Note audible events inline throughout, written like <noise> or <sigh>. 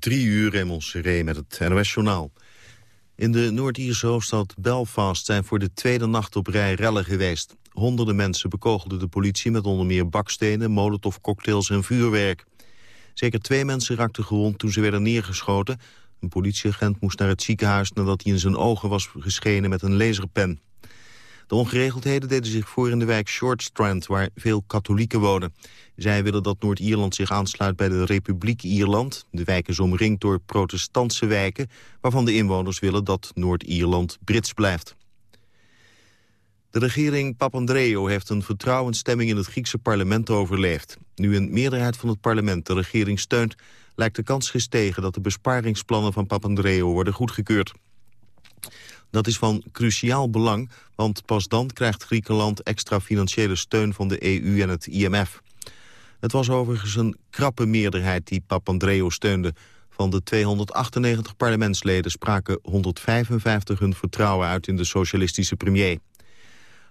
Drie uur in Seré met het NOS-journaal. In de Noord-Ierse hoofdstad Belfast zijn voor de tweede nacht op rij rellen geweest. Honderden mensen bekogelden de politie met onder meer bakstenen, molotovcocktails en vuurwerk. Zeker twee mensen raakten gewond toen ze werden neergeschoten. Een politieagent moest naar het ziekenhuis nadat hij in zijn ogen was geschenen met een laserpen. De ongeregeldheden deden zich voor in de wijk Short Strand, waar veel katholieken wonen. Zij willen dat Noord-Ierland zich aansluit bij de Republiek Ierland. De wijk is omringd door protestantse wijken... waarvan de inwoners willen dat Noord-Ierland Brits blijft. De regering Papandreou heeft een vertrouwensstemming in het Griekse parlement overleefd. Nu een meerderheid van het parlement de regering steunt... lijkt de kans gestegen dat de besparingsplannen van Papandreou worden goedgekeurd. Dat is van cruciaal belang, want pas dan krijgt Griekenland extra financiële steun van de EU en het IMF. Het was overigens een krappe meerderheid die Papandreou steunde. Van de 298 parlementsleden spraken 155 hun vertrouwen uit in de socialistische premier.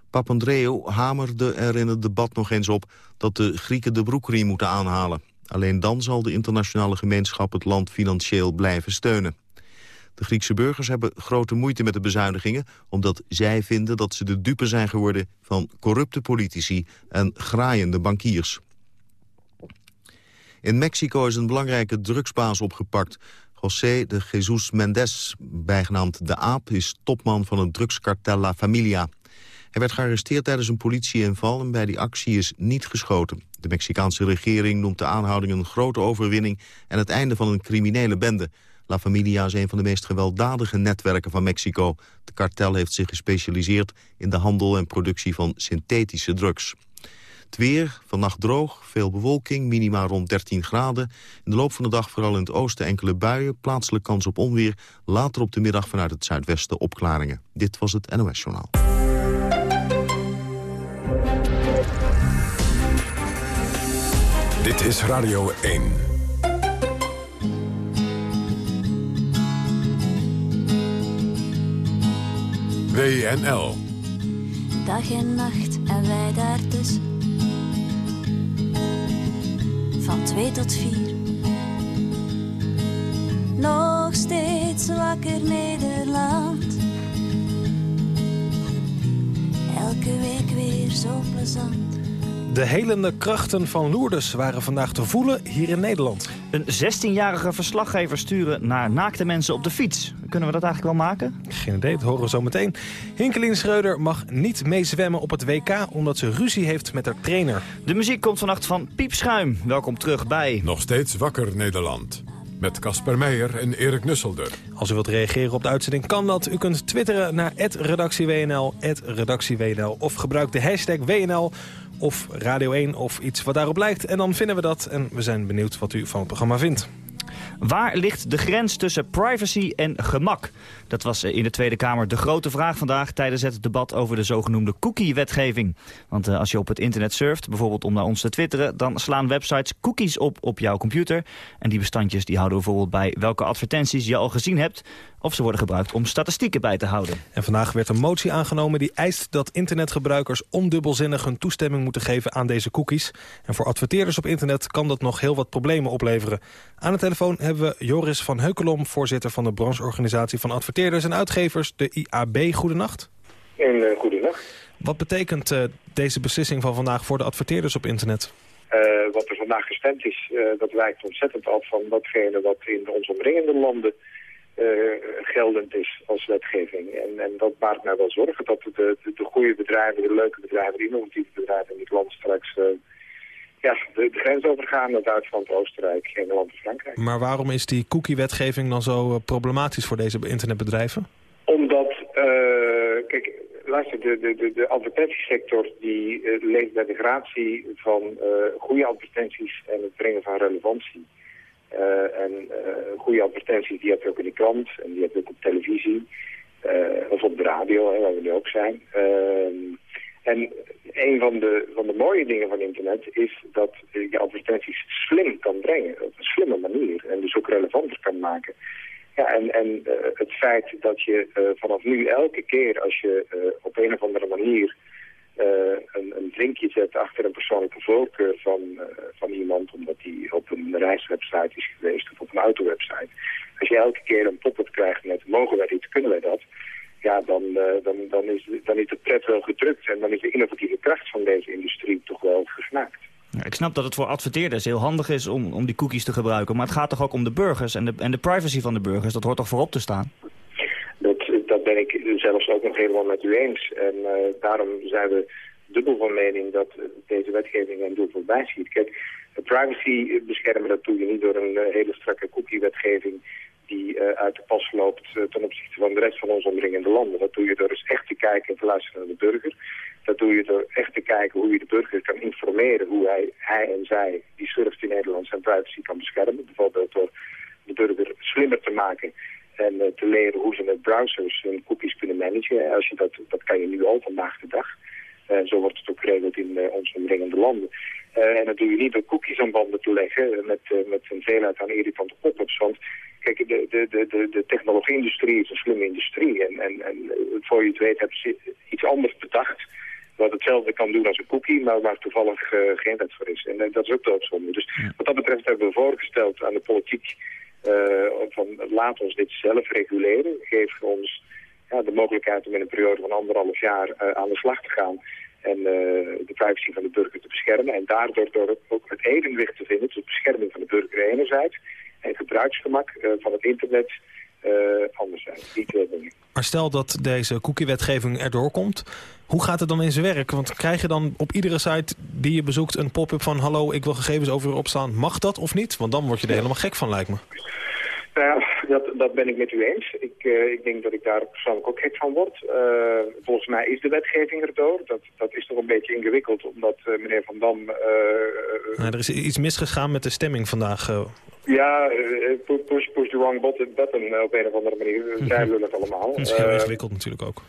Papandreou hamerde er in het debat nog eens op dat de Grieken de broekriem moeten aanhalen. Alleen dan zal de internationale gemeenschap het land financieel blijven steunen. De Griekse burgers hebben grote moeite met de bezuinigingen... omdat zij vinden dat ze de dupe zijn geworden van corrupte politici en graaiende bankiers. In Mexico is een belangrijke drugsbaas opgepakt. José de Jesus Mendes, bijgenaamd De Aap, is topman van het drugskartel La Familia. Hij werd gearresteerd tijdens een politieinval en bij die actie is niet geschoten. De Mexicaanse regering noemt de aanhouding een grote overwinning... en het einde van een criminele bende. La Familia is een van de meest gewelddadige netwerken van Mexico. De kartel heeft zich gespecialiseerd in de handel en productie van synthetische drugs. Het weer, vannacht droog, veel bewolking, minima rond 13 graden. In de loop van de dag vooral in het oosten enkele buien, plaatselijk kans op onweer. Later op de middag vanuit het zuidwesten opklaringen. Dit was het NOS Journaal. Dit is Radio 1. WNL. Dag en nacht en wij daar tussen van twee tot vier. Nog steeds wakker Nederland. Elke week weer zo plezant. De helende krachten van Lourdes waren vandaag te voelen hier in Nederland. Een 16-jarige verslaggever sturen naar naakte mensen op de fiets. Kunnen we dat eigenlijk wel maken? Geen idee, dat horen we zo meteen. Hinkelin Schreuder mag niet meezwemmen op het WK... omdat ze ruzie heeft met haar trainer. De muziek komt vannacht van Piepschuim. Welkom terug bij... Nog steeds wakker Nederland. Met Casper Meijer en Erik Nusselder. Als u wilt reageren op de uitzending kan dat. U kunt twitteren naar redactieWNL, redactieWNL... of gebruik de hashtag WNL of Radio 1 of iets wat daarop lijkt. En dan vinden we dat en we zijn benieuwd wat u van het programma vindt. Waar ligt de grens tussen privacy en gemak? Dat was eh, in de Tweede Kamer de grote vraag vandaag... tijdens het debat over de zogenoemde cookie-wetgeving. Want uh, als je op het internet surft, bijvoorbeeld om naar ons te twitteren... dan slaan websites cookies op op jouw computer. En die bestandjes die houden bijvoorbeeld bij welke advertenties je al gezien hebt... of ze worden gebruikt om statistieken bij te houden. En vandaag werd een motie aangenomen die eist dat internetgebruikers... ondubbelzinnig hun toestemming moeten geven aan deze cookies. En voor adverteerders op internet kan dat nog heel wat problemen opleveren. Aan de telefoon hebben we Joris van Heukelom... voorzitter van de brancheorganisatie van adverteerders en uitgevers, de IAB. Goedenacht. Een uh, eh, goedenacht. Wat betekent uh, deze beslissing van vandaag voor de adverteerders op internet? Uh, wat er vandaag gestemd is, dat wijkt ontzettend af van datgene wat in onze omringende landen geldend is als wetgeving. En, en dat maakt mij wel zorgen dat de, de, de goede bedrijven, de leuke bedrijven, de innovatieve bedrijven in dit land straks ja, de, de, grens overgaan naar Duitsland, Oostenrijk, Engeland en Frankrijk. Maar waarom is die cookie-wetgeving dan zo eh, problematisch voor deze internetbedrijven? Omdat, uh, kijk, luister, de, de, de, advertentiesector die uh, leeft bij de gratie van uh, goede advertenties en het brengen van relevantie. En goede advertenties die heb je ook in de krant en die heb je ook op televisie. of op de radio, hè, waar we nu ook zijn. En een van de, van de mooie dingen van internet is dat je advertenties slim kan brengen. Op een slimme manier. En dus ook relevanter kan maken. Ja, en, en het feit dat je vanaf nu elke keer als je op een of andere manier een, een vinkje zet achter een persoonlijke voorkeur van, van iemand... omdat hij op een reiswebsite is geweest of op een autowebsite. Als je elke keer een pop-up krijgt met mogen wij dit, kunnen wij dat... Ja, dan, dan, dan, is, dan is de pret wel gedrukt en dan is de innovatieve kracht van deze industrie toch wel gesnaakt. Ik snap dat het voor adverteerders heel handig is om, om die cookies te gebruiken. Maar het gaat toch ook om de burgers en de, en de privacy van de burgers. Dat hoort toch voorop te staan? Dat, ben ik zelfs ook nog helemaal met u eens. En uh, daarom zijn we dubbel van mening dat deze wetgeving een doel voorbij ziet. Kijk, privacy beschermen dat doe je niet door een uh, hele strakke cookie-wetgeving die uh, uit de pas loopt ten opzichte van de rest van onze omringende landen. Dat doe je door eens echt te kijken en te luisteren naar de burger. Dat doe je door echt te kijken hoe je de burger kan informeren hoe hij, hij en zij die surft in Nederland zijn privacy kan beschermen. Bijvoorbeeld door de burger slimmer te maken en uh, te leren hoe ze met browsers hun cookies kunnen managen. Als je dat, dat kan je nu al vandaag de dag. Uh, zo wordt het ook geregeld in uh, onze omringende landen. en dat doe je niet door cookies aan banden te leggen met, met een veelheid aan irritante pop-ups. Want kijk, de, de, de, de technologie-industrie is een slimme industrie. En, en, en voor je het weet hebben ze iets anders bedacht wat hetzelfde kan doen als een cookie, maar waar toevallig geen wet voor is. En dat is ook doodzonde. Dus wat dat betreft hebben we voorgesteld aan de politiek van laat ons dit zelf reguleren. Geef ons ja, de mogelijkheid om in een periode van anderhalf jaar aan de slag te gaan en de privacy van de burger te beschermen. En daardoor door ook het evenwicht te vinden tussen bescherming van de burger enerzijds en gebruiksgemak van het internet uh, dingen. Maar stel dat deze cookie-wetgeving erdoor komt, hoe gaat het dan in zijn werk? Want krijg je dan op iedere site die je bezoekt een pop-up van... hallo, ik wil gegevens over u opstaan. Mag dat of niet? Want dan word je er helemaal gek van, lijkt me. Nou ja, dat, dat ben ik met u eens. Ik, uh, ik denk dat ik daar persoonlijk ook gek van word. Uh, volgens mij is de wetgeving erdoor. Dat, dat is toch een beetje ingewikkeld, omdat uh, meneer Van Dam... Nou, er is iets misgegaan met de stemming vandaag. Ja, push, push the wrong button, button op een of andere manier. <laughs> Zij lullen het allemaal. Dat is heel ingewikkeld natuurlijk ook.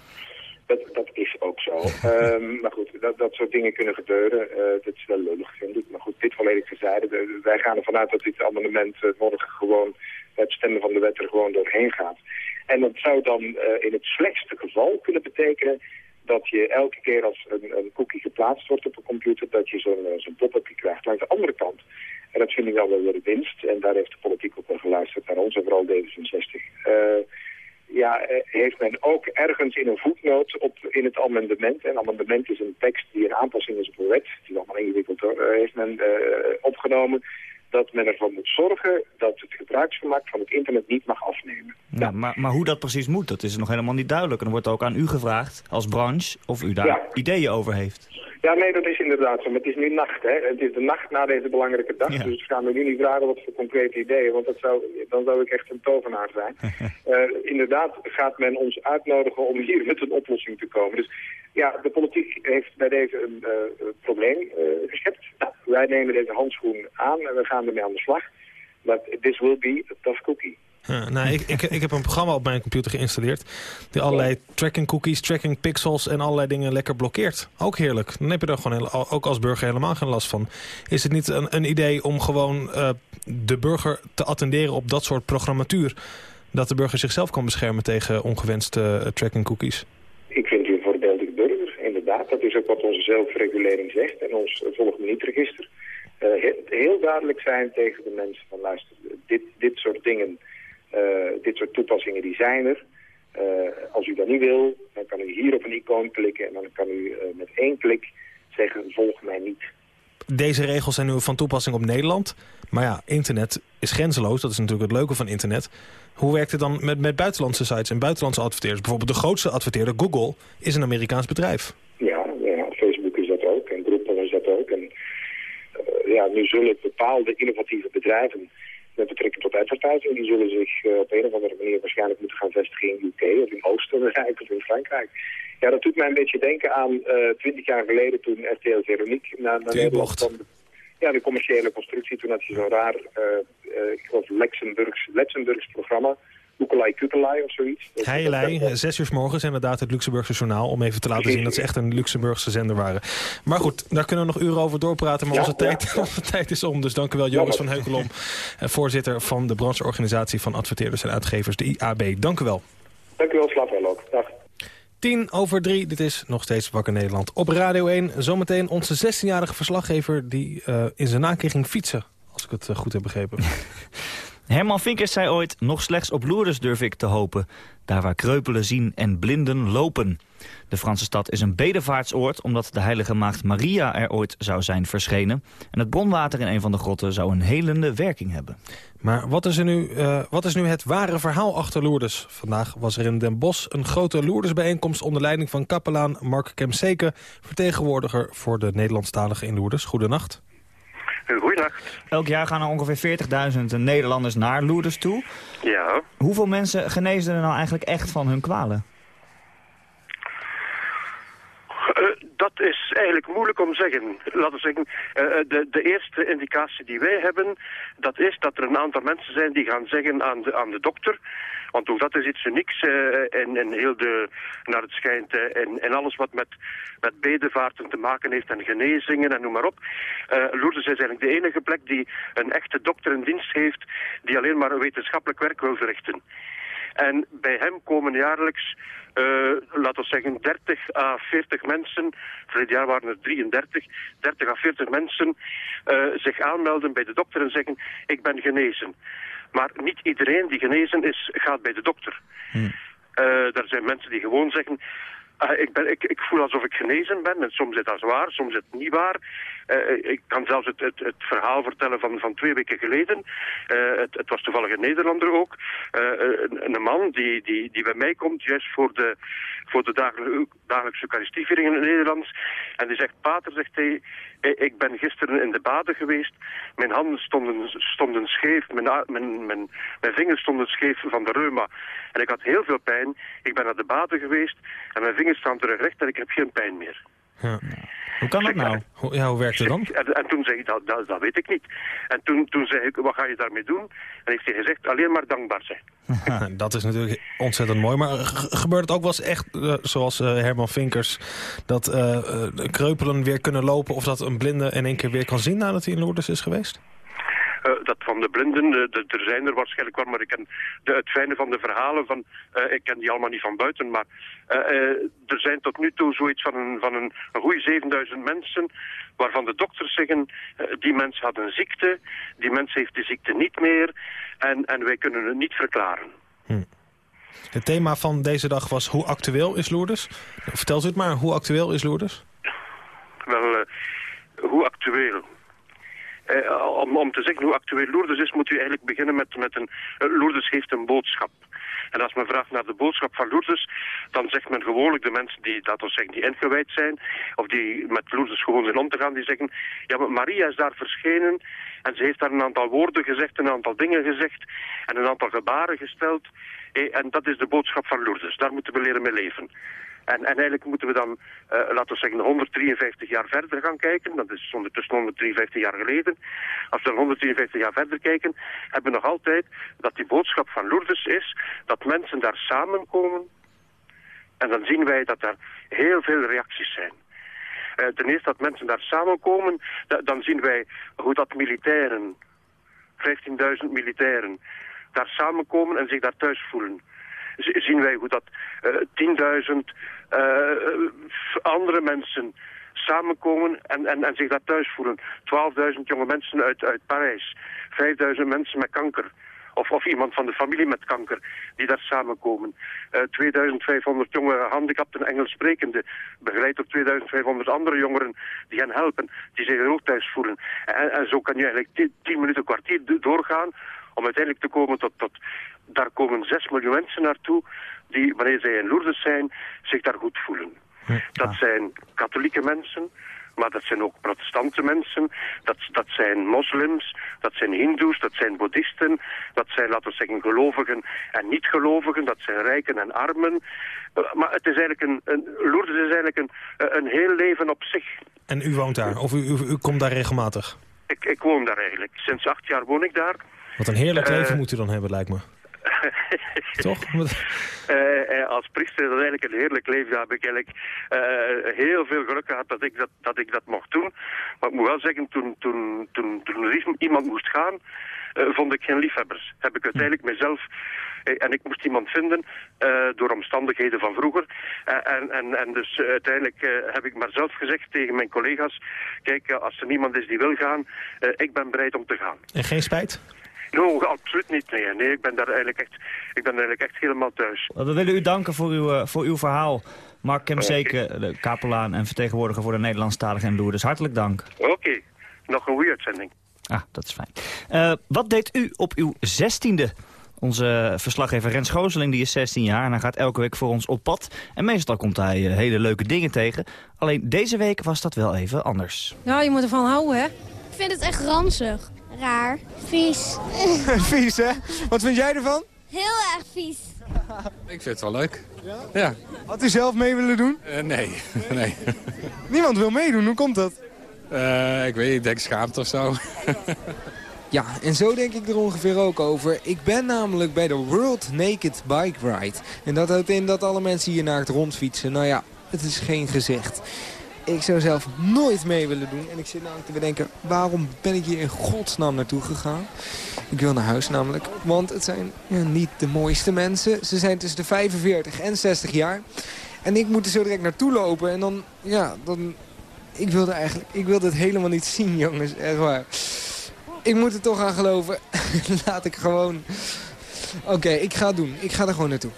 Dat, dat is ook zo. um, <laughs> maar goed, dat, dat soort dingen kunnen gebeuren. Uh, dat is wel lullig, vind ik. Maar goed, dit volledig gezegd. Wij gaan ervan uit dat dit amendement uh, morgen gewoon het stemmen van de wet er gewoon doorheen gaat. En dat zou dan uh, in het slechtste geval kunnen betekenen dat je elke keer als een, een cookie geplaatst wordt op een computer, dat je zo'n zo pop-upje krijgt. Langs de andere kant. En dat vind ik dan wel weer de winst. En daar heeft de politiek ook wel geluisterd naar ons en vooral D66 ja, heeft men ook ergens in een voetnoot op, in het amendement, en amendement is een tekst die een aanpassing is op een wet, die is allemaal ingewikkeld hoor, heeft men uh, opgenomen dat men ervoor moet zorgen dat het gebruiksgemak van het internet niet mag afnemen. Ja, maar, maar hoe dat precies moet, dat is nog helemaal niet duidelijk. En er wordt ook aan u gevraagd, als branche, of u daar ja. ideeën over heeft. Ja, nee, dat is inderdaad zo. Maar het is nu nacht, hè. Het is de nacht na deze belangrijke dag. Ja. Dus ik ga me nu niet vragen wat voor concrete ideeën. Want dat zou, dan zou ik echt een tovenaar zijn. uh, <laughs> inderdaad gaat men ons uitnodigen om hier met een oplossing te komen. Dus ja, de politiek heeft bij deze een uh, probleem uh, geschept. Nou, wij nemen deze handschoen aan en we gaan ermee aan de slag. But this will be a tough cookie. Nou, ik, ik, ik heb een programma op mijn computer geïnstalleerd... die allerlei tracking cookies, tracking pixels en allerlei dingen lekker blokkeert. Ook heerlijk. Dan heb je er gewoon ook als burger helemaal geen last van. Is het niet een, een idee om gewoon uh, de burger te attenderen op dat soort programmatuur... dat de burger zichzelf kan beschermen tegen ongewenste uh, tracking cookies? Ik vind u een voorbeeldige burger, inderdaad. Dat is ook wat onze zelfregulering zegt en ons niet-register. Uh, heel, heel duidelijk zijn tegen de mensen van luister, dit, dit soort dingen... Uh, dit soort toepassingen die zijn er. Uh, als u dat niet wil, dan kan u hier op een icoon klikken en dan kan u uh, met één klik zeggen volg mij niet. Deze regels zijn nu van toepassing op Nederland. Maar ja, internet is grenzeloos. Dat is natuurlijk het leuke van internet. Hoe werkt het dan met, met buitenlandse sites en buitenlandse adverteerders? Bijvoorbeeld de grootste adverteerder, Google, is een Amerikaans bedrijf. Ja, ja Facebook is dat ook en Groupon is dat ook. En ja, nu zullen bepaalde innovatieve bedrijven met betrekking tot advertising, die zullen zich uh, op een of andere manier waarschijnlijk moeten gaan vestigen in UK of in Oostenrijk of in Frankrijk. Ja, dat doet mij een beetje denken aan twintig uh, jaar geleden toen RTL Veronique naar, naar Nederland kwam. Ja, de commerciële constructie. Toen had je zo'n raar, uh, ik geloof, Luxemburgs programma. Oekelai Kukelai of zoiets. Heijelei, zes uur s morgens inderdaad het Luxemburgse journaal... om even te laten zien dat ze echt een Luxemburgse zender waren. Maar goed, daar kunnen we nog uren over doorpraten... maar ja, onze, tijd, ja, <laughs> onze tijd is om. Dus dank u wel, Joris van Heukelom... voorzitter van de brancheorganisatie van adverteerders en uitgevers, de IAB. Dank u wel. Dank u wel, slaap wel ook. Dag. Tien over drie, dit is nog steeds Wakker Nederland. Op Radio 1 zometeen onze 16-jarige verslaggever... die uh, in zijn nakeer ging fietsen, als ik het uh, goed heb begrepen. <laughs> Herman Vinkers zei ooit, nog slechts op Lourdes durf ik te hopen. Daar waar kreupelen zien en blinden lopen. De Franse stad is een bedevaartsoord omdat de heilige maagd Maria er ooit zou zijn verschenen. En het bronwater in een van de grotten zou een helende werking hebben. Maar wat is, er nu, uh, wat is nu het ware verhaal achter Lourdes? Vandaag was er in Den Bosch een grote Lourdesbijeenkomst onder leiding van kapelaan Mark Kemseke, vertegenwoordiger voor de Nederlandstaligen in Lourdes. Goedenacht. Goedendag. Elk jaar gaan er ongeveer 40.000 Nederlanders naar Lourdes toe. Ja. Hoeveel mensen genezen er nou eigenlijk echt van hun kwalen? Uh, dat is eigenlijk moeilijk om te zeggen. Laten we zeggen, uh, de, de eerste indicatie die wij hebben, dat is dat er een aantal mensen zijn die gaan zeggen aan de, aan de dokter, want ook dat is iets unieks uh, in, in heel de, naar het schijnt, uh, in, in alles wat met, met bedevaarten te maken heeft en genezingen en noem maar op. Uh, Lourdes is eigenlijk de enige plek die een echte dokter in dienst heeft die alleen maar wetenschappelijk werk wil verrichten. En bij hem komen jaarlijks, uh, laten we zeggen, 30 à 40 mensen, vorig jaar waren er 33, 30 à 40 mensen uh, zich aanmelden bij de dokter en zeggen, ik ben genezen. Maar niet iedereen die genezen is, gaat bij de dokter. Hm. Uh, er zijn mensen die gewoon zeggen, uh, ik, ben, ik, ik voel alsof ik genezen ben. En soms is dat waar, soms is het niet waar. Uh, ik kan zelfs het, het, het, verhaal vertellen van, van twee weken geleden. Uh, het, het, was toevallig een Nederlander ook. Een, een, man die, die, die bij mij komt, juist voor de, voor de dagelijkse, Eucharistieviering in het Nederlands. En die zegt, pater, zegt hij, ik ben gisteren in de baden geweest. Mijn handen stonden, stonden scheef, mijn, mijn, mijn, mijn vingers stonden scheef van de reuma. En ik had heel veel pijn. Ik ben naar de baden geweest en mijn vingers staan terug recht en ik heb geen pijn meer. Ja. Hoe kan dat nou? <laughs> Hoe, ja, hoe werkt het dan? En, en, toen zei ik, dat, dat, dat, weet ik niet. En toen, toen zei ik, wat ga je daarmee doen? En heeft hij gezegd, alleen maar dankbaar zijn. <laughs> dat is natuurlijk ontzettend mooi. Maar gebeurt het ook wel eens echt, uh, zoals uh, Herman Vinkers... dat uh, kreupelen weer kunnen lopen... of dat een blinde in één keer weer kan zien nadat hij in Lourdes is geweest? Uh, dat van de blinden, de, er zijn er waarschijnlijk wel, maar ik ken de, het fijne van de verhalen, van, uh, ik ken die allemaal niet van buiten, maar er zijn tot nu toe zoiets van een, van een, een goede 7000 mensen, waarvan de dokters zeggen, die mens had een ziekte, die mens heeft de ziekte niet meer, en, en wij kunnen het niet verklaren. Hm. Het thema van deze dag was hoe actueel is Lourdes? Vertel u het maar, hoe actueel is Lourdes? Wel, hoe actueel? Uh, om, om te zeggen hoe actueel Lourdes is, moet u eigenlijk beginnen met, met een... Uh, Lourdes heeft een boodschap. En als men vraagt naar de boodschap van Lourdes, dan zegt men gewoonlijk de mensen die, dat wil zeggen, die ingewijd zijn, of die met Lourdes gewoon zijn om te gaan, die zeggen, ja, maar Maria is daar verschenen en ze heeft daar een aantal woorden gezegd, een aantal dingen gezegd en een aantal gebaren gesteld. Eh, en dat is de boodschap van Lourdes. Daar moeten we leren mee leven. En, en, eigenlijk moeten we dan, uh, laten we zeggen, 153 jaar verder gaan kijken. Dat is ondertussen 153 jaar geleden. Als we dan 153 jaar verder kijken, hebben we nog altijd dat die boodschap van Lourdes is dat mensen daar samenkomen. En dan zien wij dat er heel veel reacties zijn. Uh, ten eerste dat mensen daar samenkomen, dan zien wij hoe dat militairen, 15.000 militairen, daar samenkomen en zich daar thuis voelen zien wij hoe dat uh, 10.000 uh, andere mensen samenkomen en, en, en zich daar thuis voelen. 12.000 jonge mensen uit, uit Parijs, 5.000 mensen met kanker. Of, of iemand van de familie met kanker die daar samenkomen. Uh, 2500 jonge gehandicapten Engels sprekende, begeleid door 2500 andere jongeren die hen helpen, die zich er ook thuis voelen. En, en zo kan je eigenlijk 10 minuten, kwartier doorgaan om uiteindelijk te komen tot, tot daar komen 6 miljoen mensen naartoe die, wanneer zij in Lourdes zijn, zich daar goed voelen. Ja. Dat zijn katholieke mensen, maar dat zijn ook protestante mensen, dat, dat zijn moslims, dat zijn hindoes, dat zijn boeddhisten, dat zijn, laten we zeggen, gelovigen en niet-gelovigen, dat zijn rijken en armen. Maar het is eigenlijk een, een Lourdes is eigenlijk een, een heel leven op zich. En u woont daar, of u, u, u komt daar regelmatig? Ik, ik woon daar eigenlijk. Sinds acht jaar woon ik daar. Wat een heerlijk leven uh, moet u dan hebben, lijkt me. <laughs> Toch? uh, als priester is dat eigenlijk een heerlijk leven. Daar heb ik eigenlijk uh, heel veel geluk gehad dat ik dat, dat ik dat mocht doen. Maar ik moet wel zeggen, toen, toen, toen, toen er iemand moest gaan, uh, vond ik geen liefhebbers. Heb ik uiteindelijk mezelf en ik moest iemand vinden door omstandigheden van vroeger. En, en, en dus uiteindelijk heb ik maar zelf gezegd tegen mijn collega's... kijk, als er niemand is die wil gaan, ik ben bereid om te gaan. En geen spijt? No, absoluut niet. Nee, nee ik ben daar eigenlijk echt, ik ben eigenlijk echt helemaal thuis. We willen u danken voor uw, voor uw verhaal. Mark Kemseke, de kapelaan en vertegenwoordiger voor de Nederlandstalige en Loerders. Hartelijk dank. Oké, nog een goede uitzending. Ah, dat is fijn. wat deed u op uw zestiende? Onze verslaggever Rens Gooseling die is 16 jaar en hij gaat elke week voor ons op pad. En meestal komt hij hele leuke dingen tegen. Alleen deze week was dat wel even anders. Ja, je moet ervan houden, hè? Ik vind het echt ranzig. Raar. Vies. <laughs> vies, hè? Wat vind jij ervan? Heel erg vies. Ik vind het wel leuk. Ja? ja. Had u zelf mee willen doen? Uh, nee. <laughs> nee. Niemand wil meedoen, hoe komt dat? Uh, ik weet niet, ik denk schaamte of zo. <laughs> Ja, en zo denk ik er ongeveer ook over. Ik ben namelijk bij de World Naked Bike Ride. En dat houdt in dat alle mensen hier naakt rondfietsen. Nou ja, het is geen gezicht. Ik zou zelf nooit mee willen doen. En ik zit namelijk te bedenken, waarom ben ik hier in godsnaam naartoe gegaan? Ik wil naar huis namelijk, want het zijn ja, niet de mooiste mensen. Ze zijn tussen de 45 en 60 jaar. En ik moet er zo direct naartoe lopen en dan, ja, dan... Ik wilde eigenlijk, ik wilde het helemaal niet zien, jongens, echt waar. Ik moet er toch aan geloven. <laughs> Laat ik gewoon... Oké, ik ga het doen. Ik ga er gewoon naartoe.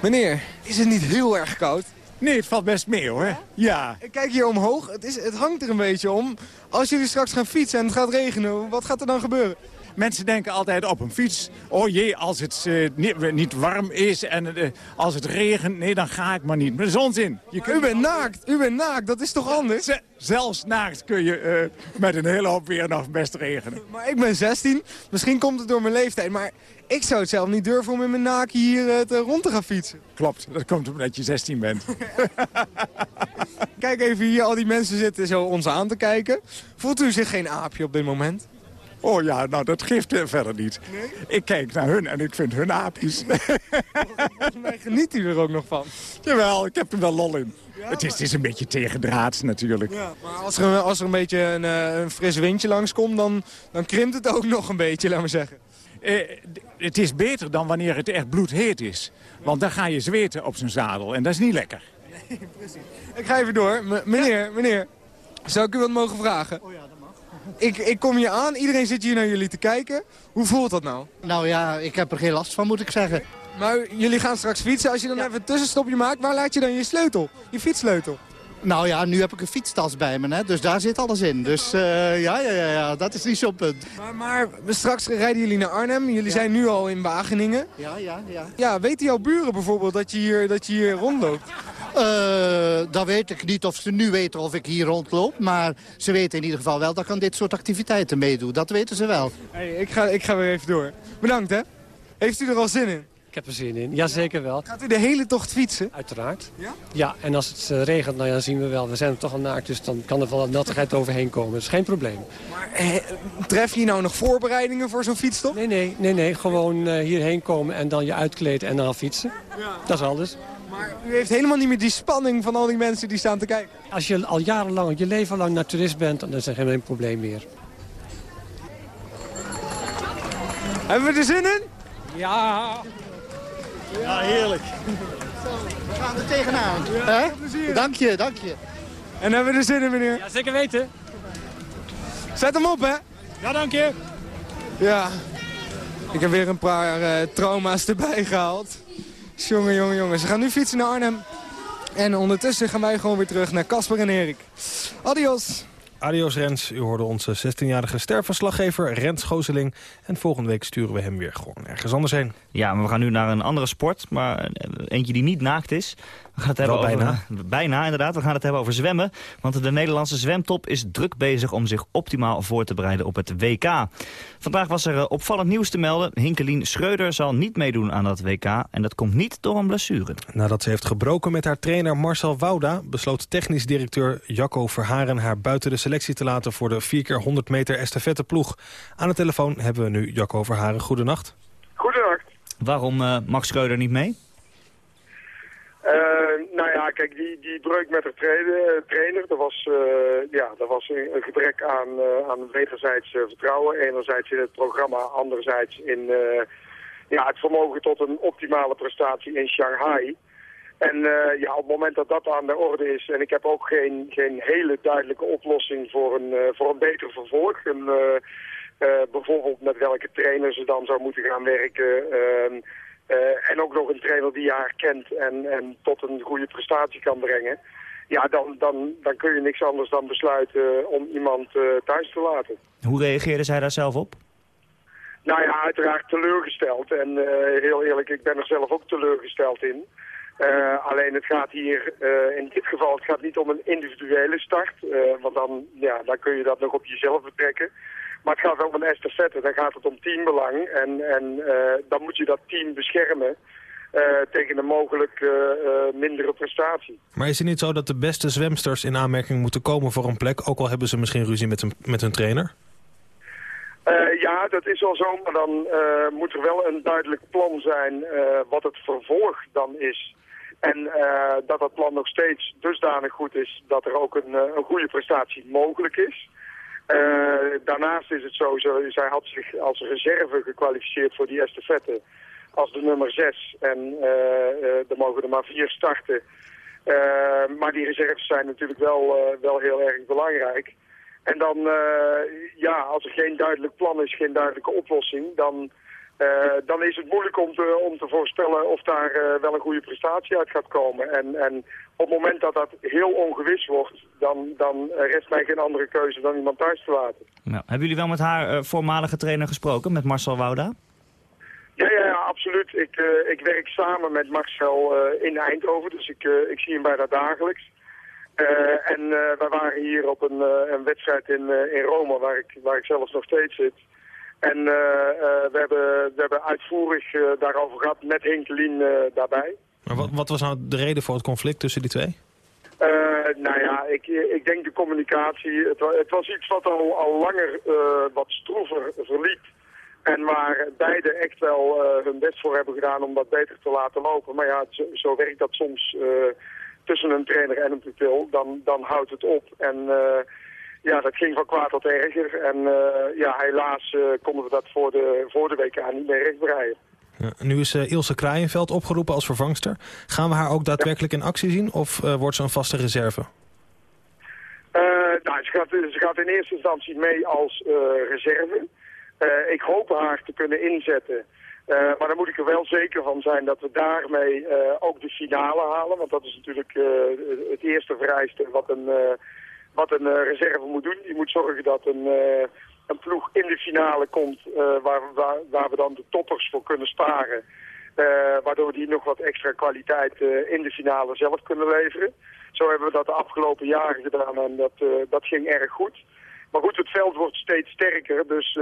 Meneer, is het niet heel erg koud? Nee, het valt best mee hoor. Ja. Ik kijk hier omhoog. Het, is, het hangt er een beetje om. Als jullie straks gaan fietsen en het gaat regenen, wat gaat er dan gebeuren? Mensen denken altijd op een fiets, oh jee, als het uh, niet, niet, warm is en uh, als het regent, nee, dan ga ik maar niet. Maar is onzin. Je kunt... U bent naakt, u bent naakt, dat is toch anders? Z zelfs naakt kun je uh, met een hele hoop weer nog best regenen. Maar ik ben 16, misschien komt het door mijn leeftijd, maar ik zou het zelf niet durven om in mijn naakje hier te, rond te gaan fietsen. Klopt, dat komt omdat je 16 bent. <laughs> Kijk even hier, al die mensen zitten zo ons aan te kijken. Voelt u zich geen aapje op dit moment? Oh ja, nou dat geeft verder niet. Nee? Ik kijk naar hun en ik vind hun aapjes. Volgens mij geniet u er ook nog van. Jawel, ik heb er wel lol in. Ja, het, is, het is een beetje tegendraads natuurlijk. Ja, maar als er, als er een beetje een, eh, een fris windje langskomt, dan, dan krimpt het ook nog een beetje, laat maar zeggen. Eh, het is beter dan wanneer het echt bloedheet is. Want dan ga je zweten op zijn zadel en dat is niet lekker. Nee, precies. Ik ga even door. M meneer, meneer, zou ik u wat mogen vragen? Oh ja. Ik, ik kom hier aan, iedereen zit hier naar jullie te kijken. Hoe voelt dat nou? Nou ja, ik heb er geen last van, moet ik zeggen. Maar jullie gaan straks fietsen. Als je dan even een tussenstopje maakt, waar laat je dan je sleutel? Je fietssleutel? Nou ja, nu heb ik een fietstas bij me, hè, dus daar zit alles in. Dus uh, ja, ja, ja, ja, dat is niet zo'n punt. Maar, maar, straks rijden jullie naar Arnhem. Jullie ja. zijn nu al in Wageningen. Ja, ja, ja. Ja, weten jouw buren bijvoorbeeld dat je hier, dat je hier rondloopt? Uh, dat weet ik niet of ze nu weten of ik hier rondloop. Maar ze weten in ieder geval wel dat ik aan dit soort activiteiten meedoe. Dat weten ze wel. Hey, ik, ga, ik ga weer even door. Bedankt, hè. Heeft u er al zin in? Ik heb er zin in. Jazeker wel. Gaat u de hele tocht fietsen? Uiteraard. Ja? Ja, en als het uh, regent, nou ja, zien we wel. We zijn er toch al naakt, dus dan kan er wel wat nattigheid overheen komen. Dat is geen probleem. Maar eh, tref je nou nog voorbereidingen voor zo'n fietstocht? Nee, nee, nee, nee. Gewoon uh, hierheen komen en dan je uitkleden en dan fietsen. Ja. Dat is alles. Maar u heeft helemaal niet meer die spanning van al die mensen die staan te kijken? Als je al jarenlang, je leven lang naturist bent, dan is er geen probleem meer. Hebben we er zin in? Ja. Ja, heerlijk. We gaan er tegenaan. Ja, Dank je, dank je. En hebben we er zin in, meneer? Ja, zeker weten. Zet hem op, hè? Ja, dank je. Ja. Ik heb weer een paar uh, trauma's erbij gehaald. Jongen, jongen, jongen. Ze gaan nu fietsen naar Arnhem. En ondertussen gaan wij gewoon weer terug naar Casper en Erik. Adios. Adios Rens, u hoorde onze 16-jarige sterverslaggever Rens Gooseling. En volgende week sturen we hem weer gewoon ergens anders heen. Ja, maar we gaan nu naar een andere sport, maar eentje die niet naakt is. We gaan het hebben over, bijna. bijna, inderdaad. We gaan het hebben over zwemmen. Want de Nederlandse zwemtop is druk bezig om zich optimaal voor te bereiden op het WK. Vandaag was er eh, opvallend nieuws te melden. Hinkelien Schreuder zal niet meedoen aan dat WK. En dat komt niet door een blessure. Nadat ze heeft gebroken met haar trainer Marcel Wouda... besloot technisch directeur Jacco Verharen haar buiten de selectie te laten... voor de 4x100 meter estafetteploeg. Aan de telefoon hebben we nu Jacco Verharen. Goedenacht. Goedenacht. Waarom uh, mag Schreuder niet mee? Uh, nou ja, kijk, die, die breuk met de trainer, trainer dat was, uh, ja, dat was een, gebrek aan, uh, aan wederzijds vertrouwen. Enerzijds in het programma, anderzijds in ja, het vermogen tot een optimale prestatie in Shanghai. En ja, op het moment dat dat aan de orde is, en ik heb ook geen, geen hele duidelijke oplossing voor een, voor een beter vervolg. Bijvoorbeeld met welke trainer ze dan zou moeten gaan werken... Uh, en ook nog een trainer die je herkent en, en tot een goede prestatie kan brengen. Ja, dan, dan, dan kun je niks anders dan besluiten om iemand uh, thuis te laten. Hoe reageerde zij daar zelf op? Nou ja, uiteraard teleurgesteld. En uh, heel eerlijk, ik ben er zelf ook teleurgesteld in. alleen het gaat hier, in dit geval, het gaat niet om een individuele start. want dan, ja, dan kun je dat nog op jezelf betrekken. Maar het gaat om een estafette, dan gaat het om teambelang. En, en uh, dan moet je dat team beschermen uh, tegen een mogelijk uh, mindere prestatie. Maar is het niet zo dat de beste zwemsters in aanmerking moeten komen voor een plek... ook al hebben ze misschien ruzie met, een, met hun trainer? ja, dat is wel zo, maar dan moet er wel een duidelijk plan zijn wat het vervolg dan is. En dat dat plan nog steeds dusdanig goed is dat er ook een, een goede prestatie mogelijk is... Uh, daarnaast is het zo, zij had zich als reserve gekwalificeerd voor die estafette als de nummer 6. En uh, uh, er mogen er maar vier starten. maar die reserves zijn natuurlijk wel, wel heel erg belangrijk. En dan, ja, als er geen duidelijk plan is, geen duidelijke oplossing, dan uh, dan is het moeilijk om te, om te voorspellen of daar uh, wel een goede prestatie uit gaat komen. En, en op het moment dat dat heel ongewis wordt, dan, dan rest mij geen andere keuze dan iemand thuis te laten. Nou, hebben jullie wel met haar uh, voormalige trainer gesproken, met Marcel Wouda? Ja, ja, ja absoluut. Ik, ik werk samen met Marcel in Eindhoven, dus ik, ik zie hem bijna dagelijks. en wij waren hier op een, een wedstrijd in, in Rome, waar ik, waar ik zelfs nog steeds zit. En uh, uh, we, hebben, we hebben uitvoerig uh, daarover gehad met Henk Lien daarbij. Maar wat, wat was nou de reden voor het conflict tussen die twee? nou ja, ik, ik denk de communicatie. Het, het was iets wat al, al langer wat stroever verliep. En waar beide echt wel hun best voor hebben gedaan om dat beter te laten lopen. Maar ja, zo, zo werkt dat soms tussen een trainer en een pupil. Dan, dan houdt het op. En ja, dat ging van kwaad tot erger. En uh, ja, helaas uh, konden we dat voor de, voor de WK niet meer rechtbreien. Ja, nu is uh, Ilse Kraaienveld opgeroepen als vervangster. Gaan we haar ook daadwerkelijk in actie zien of wordt ze een vaste reserve? nou, ze gaat, ze gaat in eerste instantie mee als reserve. ik hoop haar te kunnen inzetten. maar dan moet ik er wel zeker van zijn dat we daarmee ook de finale halen. Want dat is natuurlijk het eerste vereiste wat een wat een uh, reserve moet doen. Die moet zorgen dat een, uh, een ploeg in de finale komt uh, waar, waar, waar, we dan de toppers voor kunnen sparen. waardoor die nog wat extra kwaliteit in de finale zelf kunnen leveren. Zo hebben we dat de afgelopen jaren gedaan en dat, dat ging erg goed. Maar goed, het veld wordt steeds sterker. Dus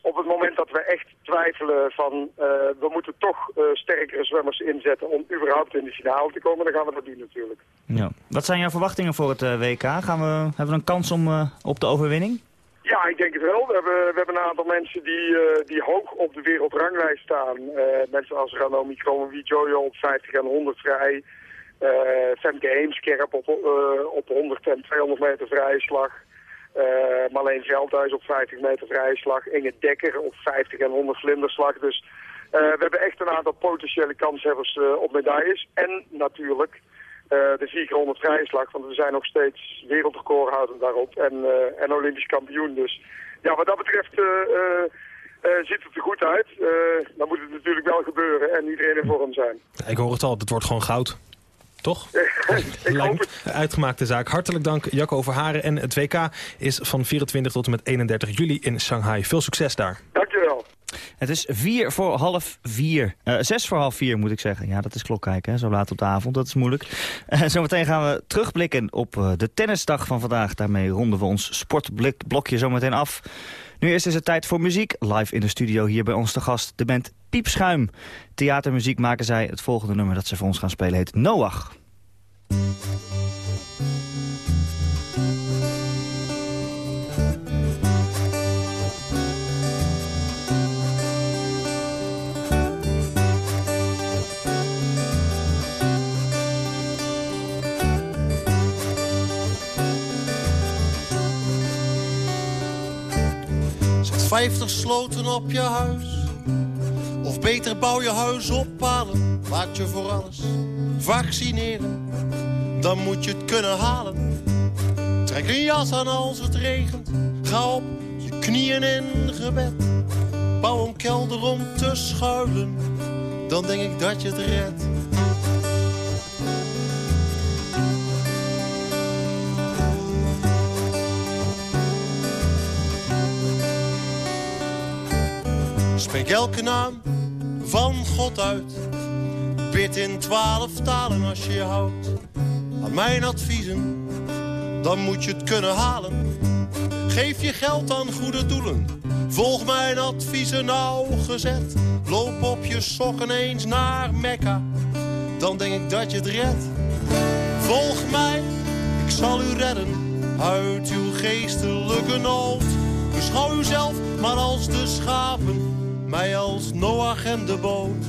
op het moment dat we echt twijfelen van uh, we moeten toch uh, sterkere zwemmers inzetten om überhaupt in de finale te komen, dan gaan we dat doen natuurlijk. Ja. Wat zijn jouw verwachtingen voor het uh, WK? Gaan we, hebben we een kans om, op de overwinning? Ja, ik denk het wel. We hebben, we hebben een aantal mensen die, die hoog op de wereldranglijst staan. mensen als Rano Mikro Jojo op 50 en 100 vrij. Femke Heemskerp op, op 100 en 200 meter vrije slag. Uh, Marleen Veldhuis op 50 meter vrije slag. Inge Dekker op 50 en 100 vlinderslag. Dus uh, we hebben echt een aantal potentiële kanshebbers uh, op medailles. En natuurlijk de 400 vrije slag. Want we zijn nog steeds wereldrecordhoudend daarop. En, en Olympisch kampioen. Dus ja, wat dat betreft... ziet het er goed uit. dan moet het natuurlijk wel gebeuren en iedereen in vorm zijn. Ik hoor het al, het wordt gewoon goud. Toch? <laughs> Lijkt uitgemaakte zaak. Hartelijk dank Jacco Verharen. En het WK is van 24 tot en met 31 juli in Shanghai. Veel succes daar. Dankjewel. Het is vier voor half vier. Uh, zes voor half vier moet ik zeggen. Ja, dat is klokkijken, hè? zo laat op de avond. Dat is moeilijk. Uh, <laughs> zometeen gaan we terugblikken op uh, de tennisdag van vandaag. Daarmee ronden we ons sportblokje zometeen af. Nu is het tijd voor muziek. Live in de studio hier bij ons te gast de band Piepschuim. Theatermuziek maken zij. Het volgende nummer dat ze voor ons gaan spelen heet Noach. Vijftig sloten op je huis. Of beter bouw je huis op palen. Laat je voor alles vaccineren. Dan moet je het kunnen halen. Trek een jas aan als het regent. Ga op je knieën in gebed. Bouw een kelder om te schuilen. Dan denk ik dat je het redt. Spreek elke naam van God uit. Bid in twaalf talen als je je houdt aan mijn adviezen. Dan moet je het kunnen halen. Geef je geld aan goede doelen. Volg mijn adviezen nauwgezet. Loop op je sokken eens naar Mekka. Dan denk ik dat je het redt. Volg mij, ik zal u redden. Uit uw geestelijke nood. Beschouw uzelf maar als de schapen mij als Noach en de boot.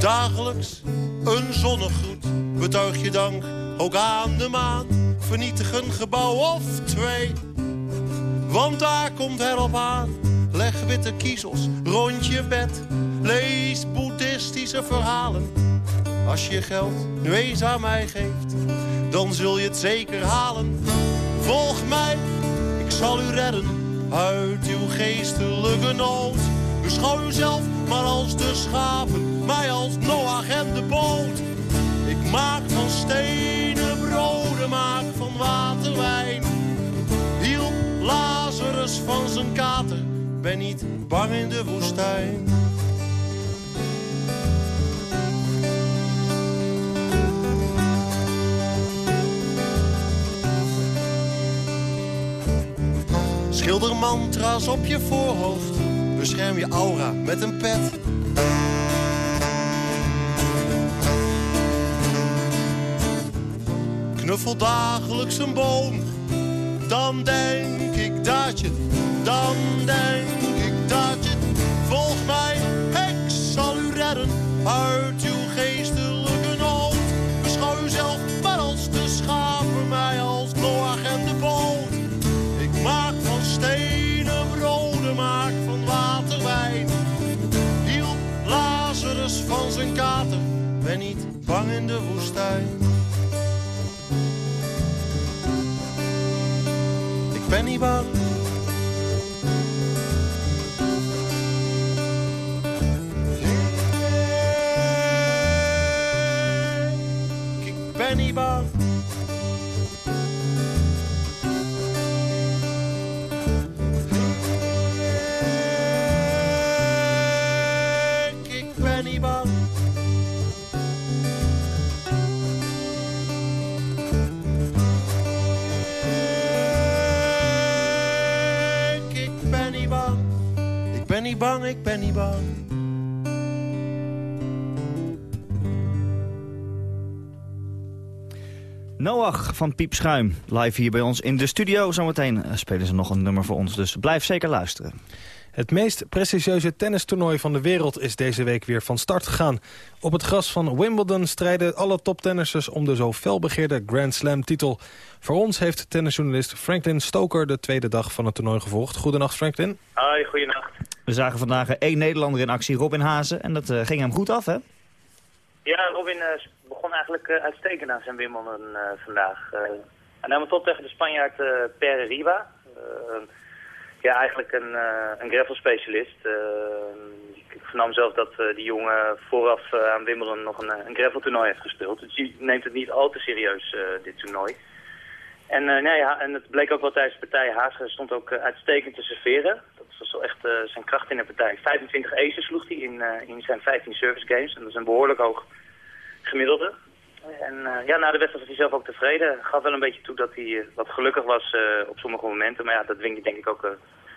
Dagelijks een zonnegroet, betuig je dank ook aan de maan. Vernietig een gebouw of twee, want daar komt het op aan. Leg witte kiezels rond je bed, lees boeddhistische verhalen als je geld nu eens aan mij geeft, dan zul je het zeker halen. Volg mij, ik zal u redden uit uw geestelijke nood. Beschouw uzelf maar als de schapen, mij als Noach en de boot. Ik maak van stenen broden, maak van water wijn. Hielp Lazarus van zijn kater, ben niet bang in de woestijn. Schilder mantra's op je voorhoofd. Bescherm je aura met een pet. Knuffel dagelijks een boom. Dan denk ik dat je, dan denk ik dat je. Volg mij, ik zal u redden uit uw Ik ben niet bang. Ik ben niet bang, ik ben niet bang. Noach van Piep Schuim, live hier bij ons in de studio. Zometeen eh, spelen ze nog een nummer voor ons, dus blijf zeker luisteren. Het meest prestigieuze tennistoernooi van de wereld is deze week weer van start gegaan. Op het gras van Wimbledon strijden alle toptennissers om de zo felbegeerde Grand Slam titel. Voor ons heeft tennisjournalist Franklin Stoker de tweede dag van het toernooi gevolgd. Goedenacht Franklin. Hoi, goedenacht. We zagen vandaag één Nederlander in actie, Robin Hazen. En dat eh, ging hem goed af, hè? Ja, Robin eh, begon eigenlijk uh, uitstekend aan zijn Wimbledon vandaag. hij nam het op tegen de Spanjaard Pere Riba. Ja, eigenlijk een, een gravel-specialist. ik vernam zelf dat die jongen vooraf aan Wimbledon nog een, een gravel-toernooi heeft gespeeld. Dus die neemt het niet al te serieus, dit toernooi. En, nee, ja, en het bleek ook wel tijdens de partij. Haas stond ook uitstekend te serveren. Dat was wel echt zijn kracht in de partij. 25 aces sloeg hij in, in zijn 15 service games. En dat is een behoorlijk hoog gemiddelde. En uh, ja, na de wedstrijd was hij zelf ook tevreden. Gaf wel een beetje toe dat hij uh, wat gelukkig was uh, op sommige momenten. Maar ja, dat dwing je denk ik ook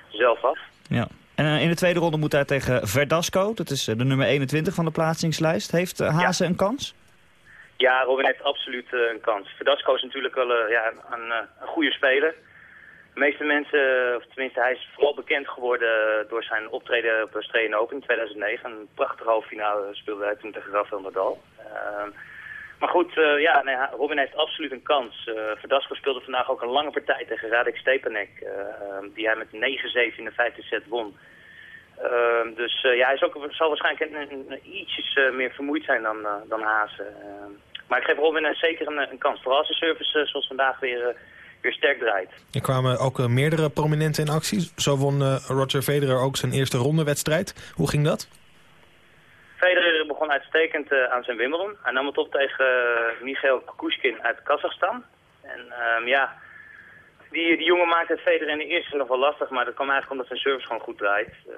zelf af. Ja. En in de tweede ronde moet hij tegen Verdasco. Dat is de nummer 21 van de plaatsingslijst. Heeft Hazen ja. een kans? Ja, Robin heeft absoluut een kans. Verdasco is natuurlijk wel ja, een, een goede speler. De meeste mensen, of tenminste hij is vooral bekend geworden door zijn optreden op Australian Open in 2009. Een prachtige halve finale speelde hij toen tegen Rafael Nadal. Ehm, maar goed, eh, ja, nee, Robin heeft absoluut een kans. Uh, Verdasco speelde vandaag ook een lange partij tegen Radek Stepanek, uh, die hij met 9-7 in de vijfde set won. Ehm, dus ja, hij is ook, zal waarschijnlijk een, een, ietsjes meer vermoeid zijn dan, dan Hazen. Ehm, maar ik geef Robin zeker een, een, kans. Vooral als de service zoals vandaag weer, weer sterk draait. Er kwamen ook meerdere prominenten in actie. Zo won Roger Federer ook zijn eerste rondewedstrijd. Hoe ging dat? Federer begon uitstekend uh, aan zijn Wimbledon. Hij nam het op tegen uh, Michael Kukushkin uit Kazachstan. En um, ja, die, die jongen maakte het Federer in de eerste nog wel lastig, maar dat kwam eigenlijk omdat zijn service gewoon goed draait, uh,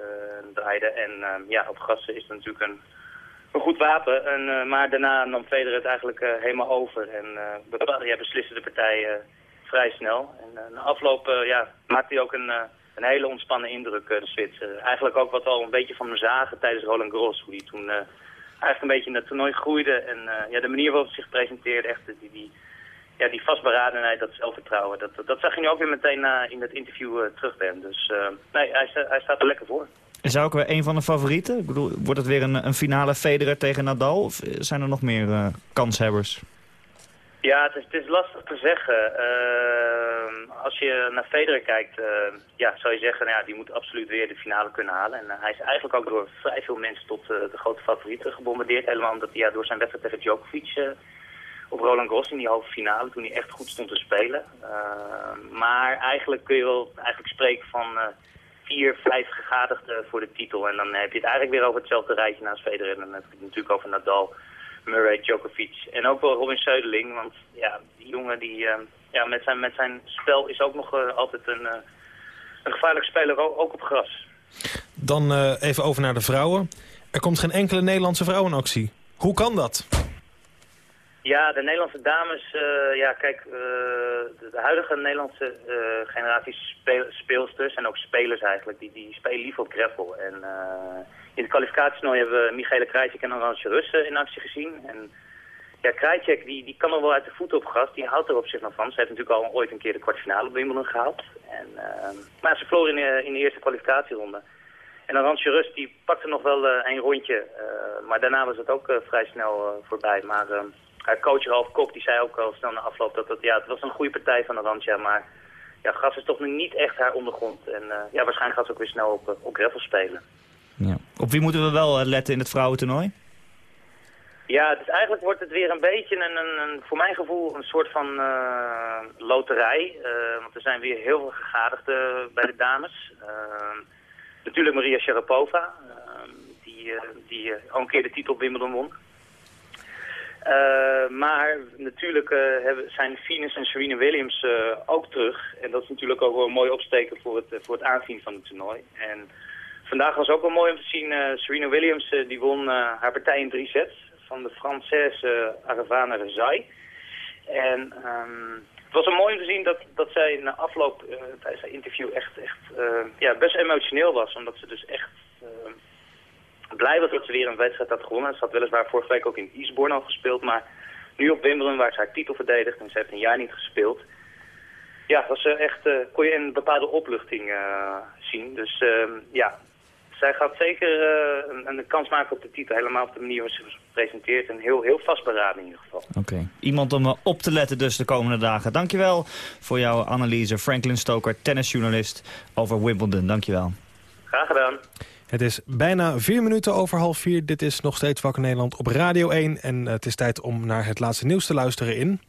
draaide. En um, ja, op gas is het natuurlijk een, een goed wapen. En, maar daarna nam Federer het eigenlijk helemaal over. En ja, besliste de partij vrij snel. En na afloop ja, maakte hij ook een een hele ontspannen indruk, de Zwitser. Eigenlijk ook wat al een beetje van me zagen tijdens Roland Garros. Hoe die toen eigenlijk een beetje in het toernooi groeide. En uh, ja, de manier waarop hij zich presenteerde, echt die, die, ja, die vastberadenheid, dat zelfvertrouwen. Dat, dat zag je nu ook weer meteen uh, in het interview uh, terug ben. Dus nee, hij, hij, staat er lekker voor. Is hij ook weer een van de favorieten? Ik bedoel, wordt het weer een, een finale Federer tegen Nadal? Of zijn er nog meer kanshebbers? Ja, het is, lastig te zeggen. Uh, als je naar Federer kijkt, uh, ja, zou je zeggen, nou ja, die moet absoluut weer de finale kunnen halen. En uh, hij is eigenlijk ook door vrij veel mensen tot de grote favorieten gebombardeerd. Helemaal omdat hij ja, door zijn wedstrijd tegen Djokovic op Roland Garros in die halve finale, toen hij echt goed stond te spelen. Ehm, maar eigenlijk kun je wel eigenlijk spreken van vier, vijf gegadigden voor de titel. En dan heb je het eigenlijk weer over hetzelfde rijtje naast Federer. En dan heb je het natuurlijk over Nadal. Murray, Djokovic en ook wel Robin Söderling. Want ja, die jongen die, uh, ja, met, zijn, met zijn spel is ook nog uh, altijd een, uh, een gevaarlijk speler, ook op gras. Dan even over naar de vrouwen. Er komt geen enkele Nederlandse vrouw in actie. Hoe kan dat? Ja, de Nederlandse dames, ja kijk, de, de, huidige Nederlandse generatie speel, speelsters en ook spelers eigenlijk, die, die spelen liever op gravel. En in het kwalificatietoernooi hebben we Michele Krajcek en Oranje Russen in actie gezien. En ja, Krajcek die, die kan er wel uit de voeten op gas. Die houdt er op zich nog van. Ze heeft natuurlijk al ooit een keer de kwartfinale op Wimbledon gehaald. En, uh, maar ze verloor in de, de eerste kwalificatieronde. En Oranje Rus die pakte nog wel uh, een rondje. Uh, maar daarna was het ook uh, vrij snel voorbij. Maar coach Ralf Kok die zei ook al snel na afloop dat het, ja, het was een goede partij van Oranje. Maar ja, gas is toch nu niet echt haar ondergrond. En ja, waarschijnlijk gaat ze ook weer snel op, op gravel spelen. Ja. Op wie moeten we wel eh, letten in het vrouwentoernooi? Ja, dus eigenlijk wordt het weer een beetje een, een, een voor mijn gevoel een soort van uh, loterij. Uh, want er zijn weer heel veel gegadigden bij de dames. Uh, natuurlijk Maria Sharapova, die, die al een keer de titel Wimbledon won. Maar natuurlijk hebben, zijn Venus en Serena Williams ook terug. En dat is natuurlijk ook wel een mooi opsteken voor het, voor het aanzien van het toernooi. En Vandaag was ook wel mooi om te zien. Serena Williams die won haar partij in drie sets van de Française Aravana Rezai. En um, het was wel mooi om te zien dat, dat zij na afloop tijdens haar interview echt, echt ja, best emotioneel was. Omdat ze dus echt blij was dat ze weer een wedstrijd had gewonnen. Ze had weliswaar vorige week ook in Eastbourne al gespeeld. Maar nu op Wimbledon waar ze haar titel verdedigt en ze heeft een jaar niet gespeeld. Ja, was echt, kon je een bepaalde opluchting zien. Dus ehm, ja, zij gaat zeker uh, een, een, kans maken op de titel. Helemaal op de manier waarop ze zich presenteert. En heel, heel vastberaden in ieder geval. Oké. Iemand om op te letten dus de komende dagen. Dankjewel voor jouw analyse. Franklin Stoker, tennisjournalist over Wimbledon. Dankjewel. Graag gedaan. Het is bijna vier minuten over half vier. Dit is nog steeds Wakker Nederland op Radio 1. En het is tijd om naar het laatste nieuws te luisteren in...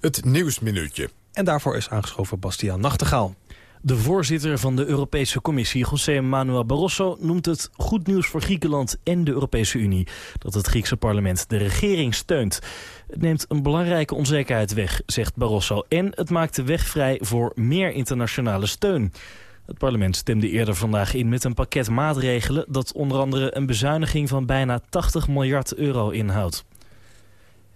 Het Nieuwsminuutje. En daarvoor is aangeschoven Bastiaan Nachtegaal. De voorzitter van de Europese Commissie, José Manuel Barroso, noemt het goed nieuws voor Griekenland en de Europese Unie dat het Griekse parlement de regering steunt. Het neemt een belangrijke onzekerheid weg, zegt Barroso, en het maakt de weg vrij voor meer internationale steun. Het parlement stemde eerder vandaag in met een pakket maatregelen dat onder andere een bezuiniging van bijna 80 miljard euro inhoudt.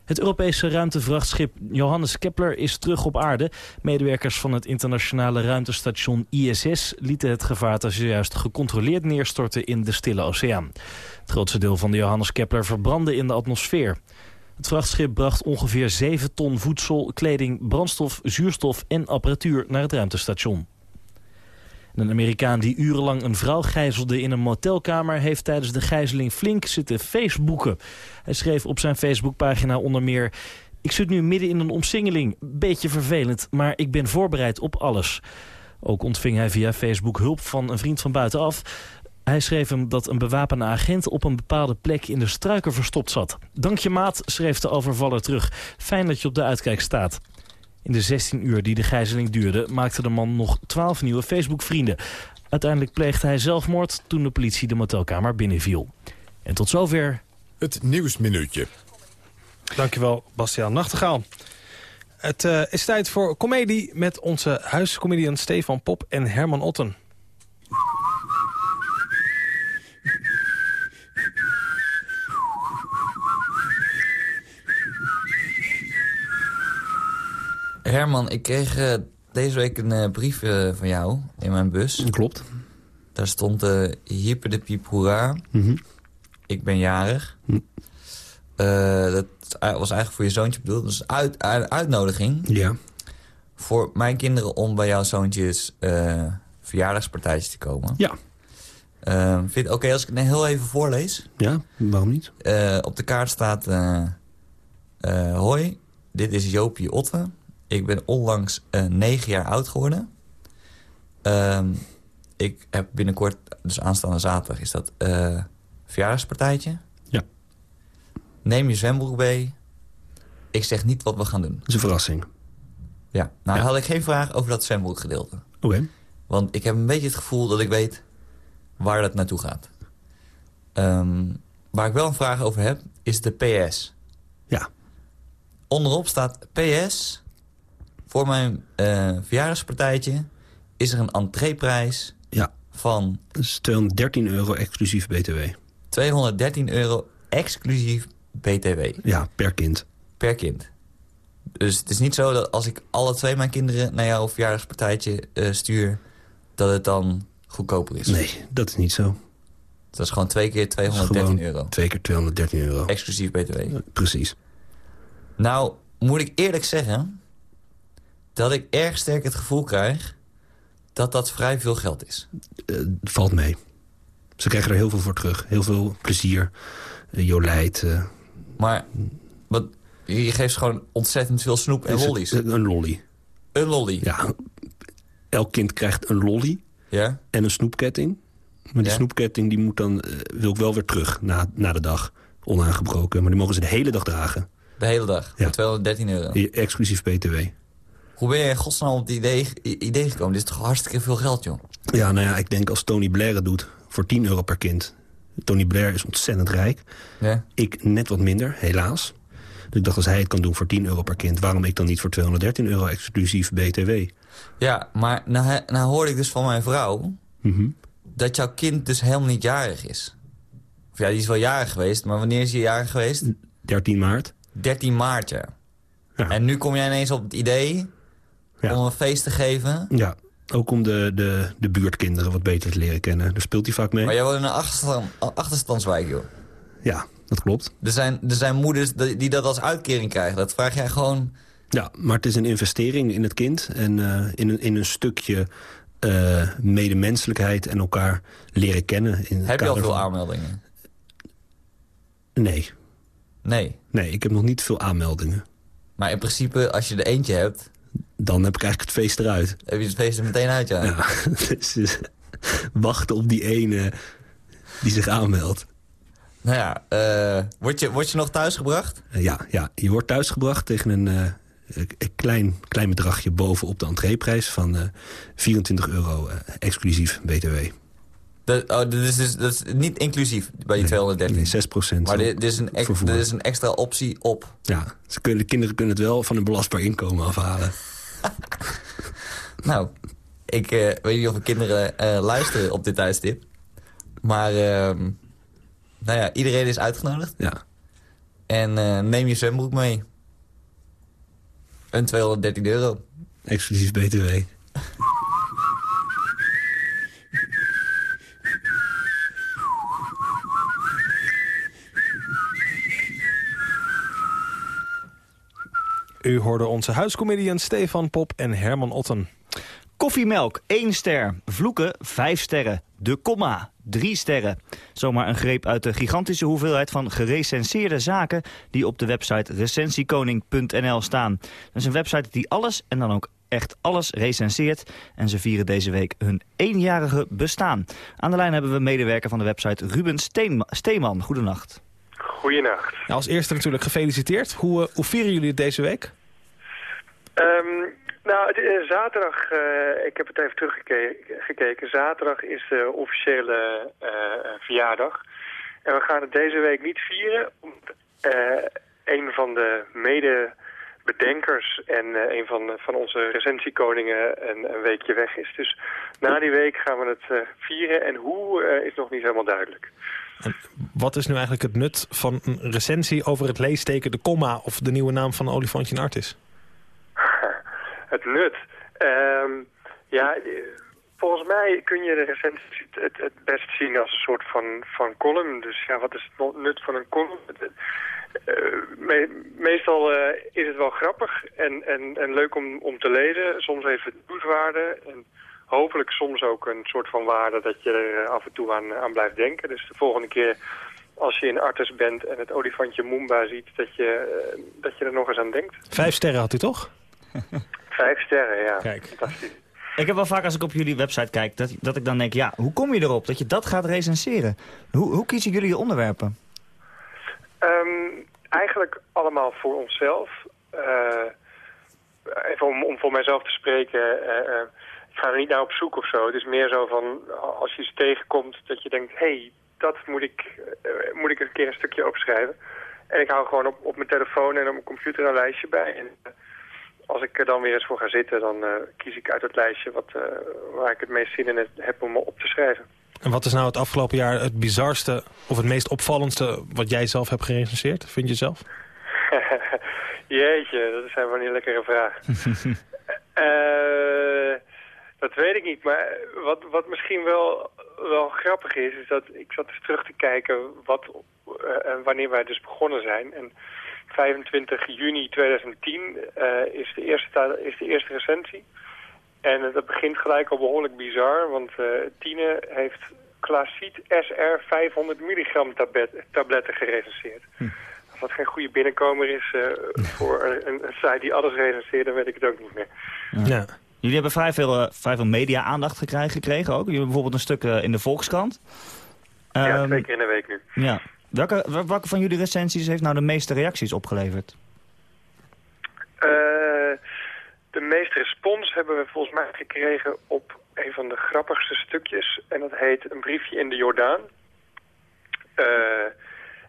Het Europese ruimtevrachtschip Johannes Kepler is terug op aarde. Medewerkers van het internationale ruimtestation ISS lieten het gevaarte zojuist gecontroleerd neerstorten in de Stille Oceaan. Het grootste deel van de Johannes Kepler verbrandde in de atmosfeer. Het vrachtschip bracht ongeveer 7 ton voedsel, kleding, brandstof, zuurstof en apparatuur naar het ruimtestation. Een Amerikaan die urenlang een vrouw gijzelde in een motelkamer... heeft tijdens de gijzeling flink zitten Facebooken. Hij schreef op zijn Facebookpagina onder meer... Ik zit nu midden in een omsingeling. Beetje vervelend, maar ik ben voorbereid op alles. Ook ontving hij via Facebook hulp van een vriend van buitenaf. Hij schreef hem dat een bewapende agent op een bepaalde plek in de struiken verstopt zat. Dank je maat, schreef de overvaller terug. Fijn dat je op de uitkijk staat. In de 16 uur die de gijzeling duurde maakte de man nog 12 nieuwe Facebook-vrienden. Uiteindelijk pleegde hij zelfmoord toen de politie de motelkamer binnenviel. En tot zover... Het Nieuwsminuutje. Dankjewel, Bastiaan Nachtegaal. Het uh, is tijd voor comedie met onze huiscomedian Stefan Pop en Herman Otten. Herman, ik kreeg uh, deze week een uh, brief uh, van jou in mijn bus. Klopt. Daar stond uh, hyper de piep hoera. Mm -hmm. Ik ben jarig. Mm. dat was eigenlijk voor je zoontje bedoeld. Dus uit, uit, uitnodiging. Ja. Voor mijn kinderen om bij jouw zoontjes verjaardagspartijtje te komen. Ja. vind je het oké okay als ik het heel even voorlees? Ja, waarom niet? op de kaart staat... hoi, dit is Joopie Otte. Ik ben onlangs uh, negen jaar oud geworden. Um, ik heb binnenkort, dus aanstaande zaterdag, is dat uh, verjaardagspartijtje. Ja. Neem je zwembroek mee. Ik zeg niet wat we gaan doen. Dat is een verrassing. Ja, nou ja. had ik geen vraag over dat zwembroekgedeelte. Oké. Okay. Want ik heb een beetje het gevoel dat ik weet waar dat naartoe gaat. Um, waar ik wel een vraag over heb, is de PS. Ja. Onderop staat PS... Voor mijn uh, verjaardagspartijtje is er een entreeprijs ja. van... Dat is 213 euro exclusief BTW. 213 euro exclusief BTW. Ja, per kind. Per kind. Dus het is niet zo dat als ik alle twee mijn kinderen naar jouw verjaardagspartijtje uh, stuur... dat het dan goedkoper is. Nee, dat is niet zo. Dat is gewoon twee keer 213 euro. Twee keer 213 euro. Exclusief BTW. Ja, precies. Nou, moet ik eerlijk zeggen dat ik erg sterk het gevoel krijg dat dat vrij veel geld is. Uh, valt mee. Ze krijgen er heel veel voor terug. Heel veel plezier, uh, jolijt. Uh... Maar wat, je geeft gewoon ontzettend veel snoep en lollies. Een lolly. Een lolly? Ja. Elk kind krijgt een lolly ja? en een snoepketting. Maar die ja? snoepketting die moet dan, wil ik wel weer terug na, na de dag. Onaangebroken. Maar die mogen ze de hele dag dragen. De hele dag? Ja. Voor 213 euro? Exclusief BTW. Hoe ben je godsnaam op het idee, idee gekomen? Dit is toch hartstikke veel geld, joh? Ja, nou ja, ik denk als Tony Blair het doet voor 10 euro per kind. Tony Blair is ontzettend rijk. Ja. Ik net wat minder, helaas. Dus ik dacht, als hij het kan doen voor 10 euro per kind... waarom ik dan niet voor 213 euro exclusief BTW? Ja, maar nou, nou hoorde ik dus van mijn vrouw... Mm -hmm. dat jouw kind dus helemaal niet jarig is. Of ja, die is wel jarig geweest, maar wanneer is hij jarig geweest? 13 maart. 13 maart, ja. ja. En nu kom jij ineens op het idee ja. om een feest te geven. Ja, ook om de, de, de buurtkinderen wat beter te leren kennen. Daar speelt hij vaak mee. Maar jij woont in een achterstand, achterstandswijk, joh. Ja, dat klopt. Er zijn, er zijn moeders die dat als uitkering krijgen. Dat vraag jij gewoon... Ja, maar het is een investering in het kind. En uh, in, een, in een stukje uh, medemenselijkheid en elkaar leren kennen. In Heb je al veel van... aanmeldingen? Nee. Nee? Nee, ik heb nog niet veel aanmeldingen. Maar in principe, als je er eentje hebt... Dan heb ik eigenlijk het feest eruit. Heb je het feest er meteen uit, ja? Ja, <laughs> dus wachten op die ene die zich aanmeldt. Nou ja, uh, word, je, word je nog thuisgebracht? Uh, ja, ja, je wordt thuisgebracht tegen een, uh, een klein, klein bedragje bovenop de entreeprijs van 24 euro exclusief BTW. Dat, oh, dat, is dus, dat is niet inclusief bij die nee, 213? Nee, 6 procent. Maar dit, dit, is een dit is een extra optie op? Ja, ze kunnen, de kinderen kunnen het wel van hun belastbaar inkomen afhalen. <laughs> nou, ik uh, weet niet of de kinderen uh, luisteren op dit tijdstip. Maar, uh, nou ja, iedereen is uitgenodigd. Ja. En uh, neem je zwembroek mee. Een 213 euro. Exclusief BTW. U hoorde onze huiscomedian Stefan Pop en Herman Otten. Koffiemelk, 1 ster. Vloeken, 5 sterren. De komma, 3 sterren. Zomaar een greep uit de gigantische hoeveelheid van gerecenseerde zaken... die op de website recensiekoning.nl staan. Dat is een website die alles en dan ook echt alles recenseert. En ze vieren deze week hun eenjarige bestaan. Aan de lijn hebben we medewerker van de website Ruben Steen Steeman. Goedenacht. Goedenacht. Ja, als eerste natuurlijk gefeliciteerd. Hoe, uh, hoe vieren jullie het deze week? Um, nou, het, uh, zaterdag, uh, ik heb het even teruggekeken. Zaterdag is de officiële verjaardag. En we gaan het deze week niet vieren. Omdat een van de mede bedenkers en een van, van onze recensiekoningen een, een, weekje weg is. Dus na die week gaan we het vieren en hoe is nog niet helemaal duidelijk. Wat is nu eigenlijk het nut van een recensie over het leesteken de komma of de nieuwe naam van Olifantje Artis? <laughs> het nut? Um, ja, volgens mij kun je de recensie het, het best zien als een soort van, van column. Dus ja, wat is het nut van een column? Me meestal uh, is het wel grappig en, en, en leuk om, om te lezen. Soms heeft het nieuwswaarde en hopelijk soms ook een soort van waarde dat je er af en toe aan, aan blijft denken. Dus de volgende keer als je in Artes bent en het olifantje Moomba ziet, dat je, uh, dat je er nog eens aan denkt. Vijf sterren had u toch? <laughs> Vijf sterren, ja. Kijk. Fantastisch. Ik heb wel vaak als ik op jullie website kijk, dat, dat ik dan denk, ja, hoe kom je erop dat je dat gaat recenseren? Hoe, hoe kiezen jullie je onderwerpen? Um, eigenlijk allemaal voor onszelf. Uh, even om, om voor mijzelf te spreken, uh, uh, ga er niet naar op zoek of zo. Het is meer zo van, als je iets tegenkomt, dat je denkt, hé, hey, dat moet ik, moet ik een keer een stukje opschrijven. En ik hou gewoon op, op mijn telefoon en op mijn computer een lijstje bij. En als ik er dan weer eens voor ga zitten, dan kies ik uit het lijstje wat, waar ik het meest zin in heb om op te schrijven. En wat is nou het afgelopen jaar het bizarste of het meest opvallendste wat jij zelf hebt gerecenseerd, vind je zelf? <laughs> Jeetje, dat zijn wel een lekkere vraag. <laughs> uh, dat weet ik niet, maar wat, wat misschien wel, wel grappig is, is dat ik zat eens terug te kijken wat, uh, wanneer wij dus begonnen zijn. En 25 juni 2010 uh, is, de eerste, is de eerste recensie. En dat begint gelijk al behoorlijk bizar, want uh, Tine heeft Classiet SR 500 milligram tablet, tabletten gerecenseerd. Hm. Als dat geen goede binnenkomer is uh, voor een, een, site die alles recenseert, dan weet ik het ook niet meer. Ja. Jullie hebben vrij veel, uh, vrij veel media-aandacht gekregen ook. Jullie hebben bijvoorbeeld een stuk uh, in de Volkskrant. Ja, um, twee keer in de week nu. Ja. Welke, welke van jullie recensies heeft nou de meeste reacties opgeleverd? de meeste respons hebben we volgens mij gekregen op een van de grappigste stukjes. En dat heet Een briefje in de Jordaan. Uh,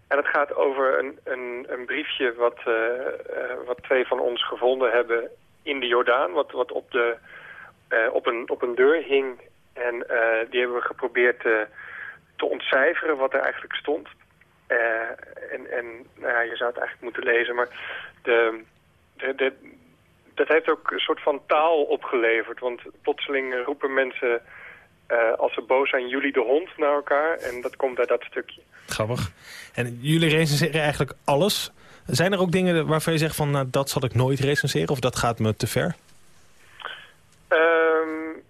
en het gaat over een, een, een briefje wat, uh, uh, wat twee van ons gevonden hebben in de Jordaan. Wat, wat op, de, op, een, op een deur hing. En die hebben we geprobeerd te ontcijferen wat er eigenlijk stond. en en nou ja, je zou het eigenlijk moeten lezen, maar de, de, dat heeft ook een soort van taal opgeleverd. Want plotseling roepen mensen, als ze boos zijn, jullie de hond naar elkaar. En dat komt uit dat stukje. Grappig. En jullie recenseren eigenlijk alles. Zijn er ook dingen waarvan je zegt van, nou, dat zal ik nooit recenseren? Of dat gaat me te ver? Um,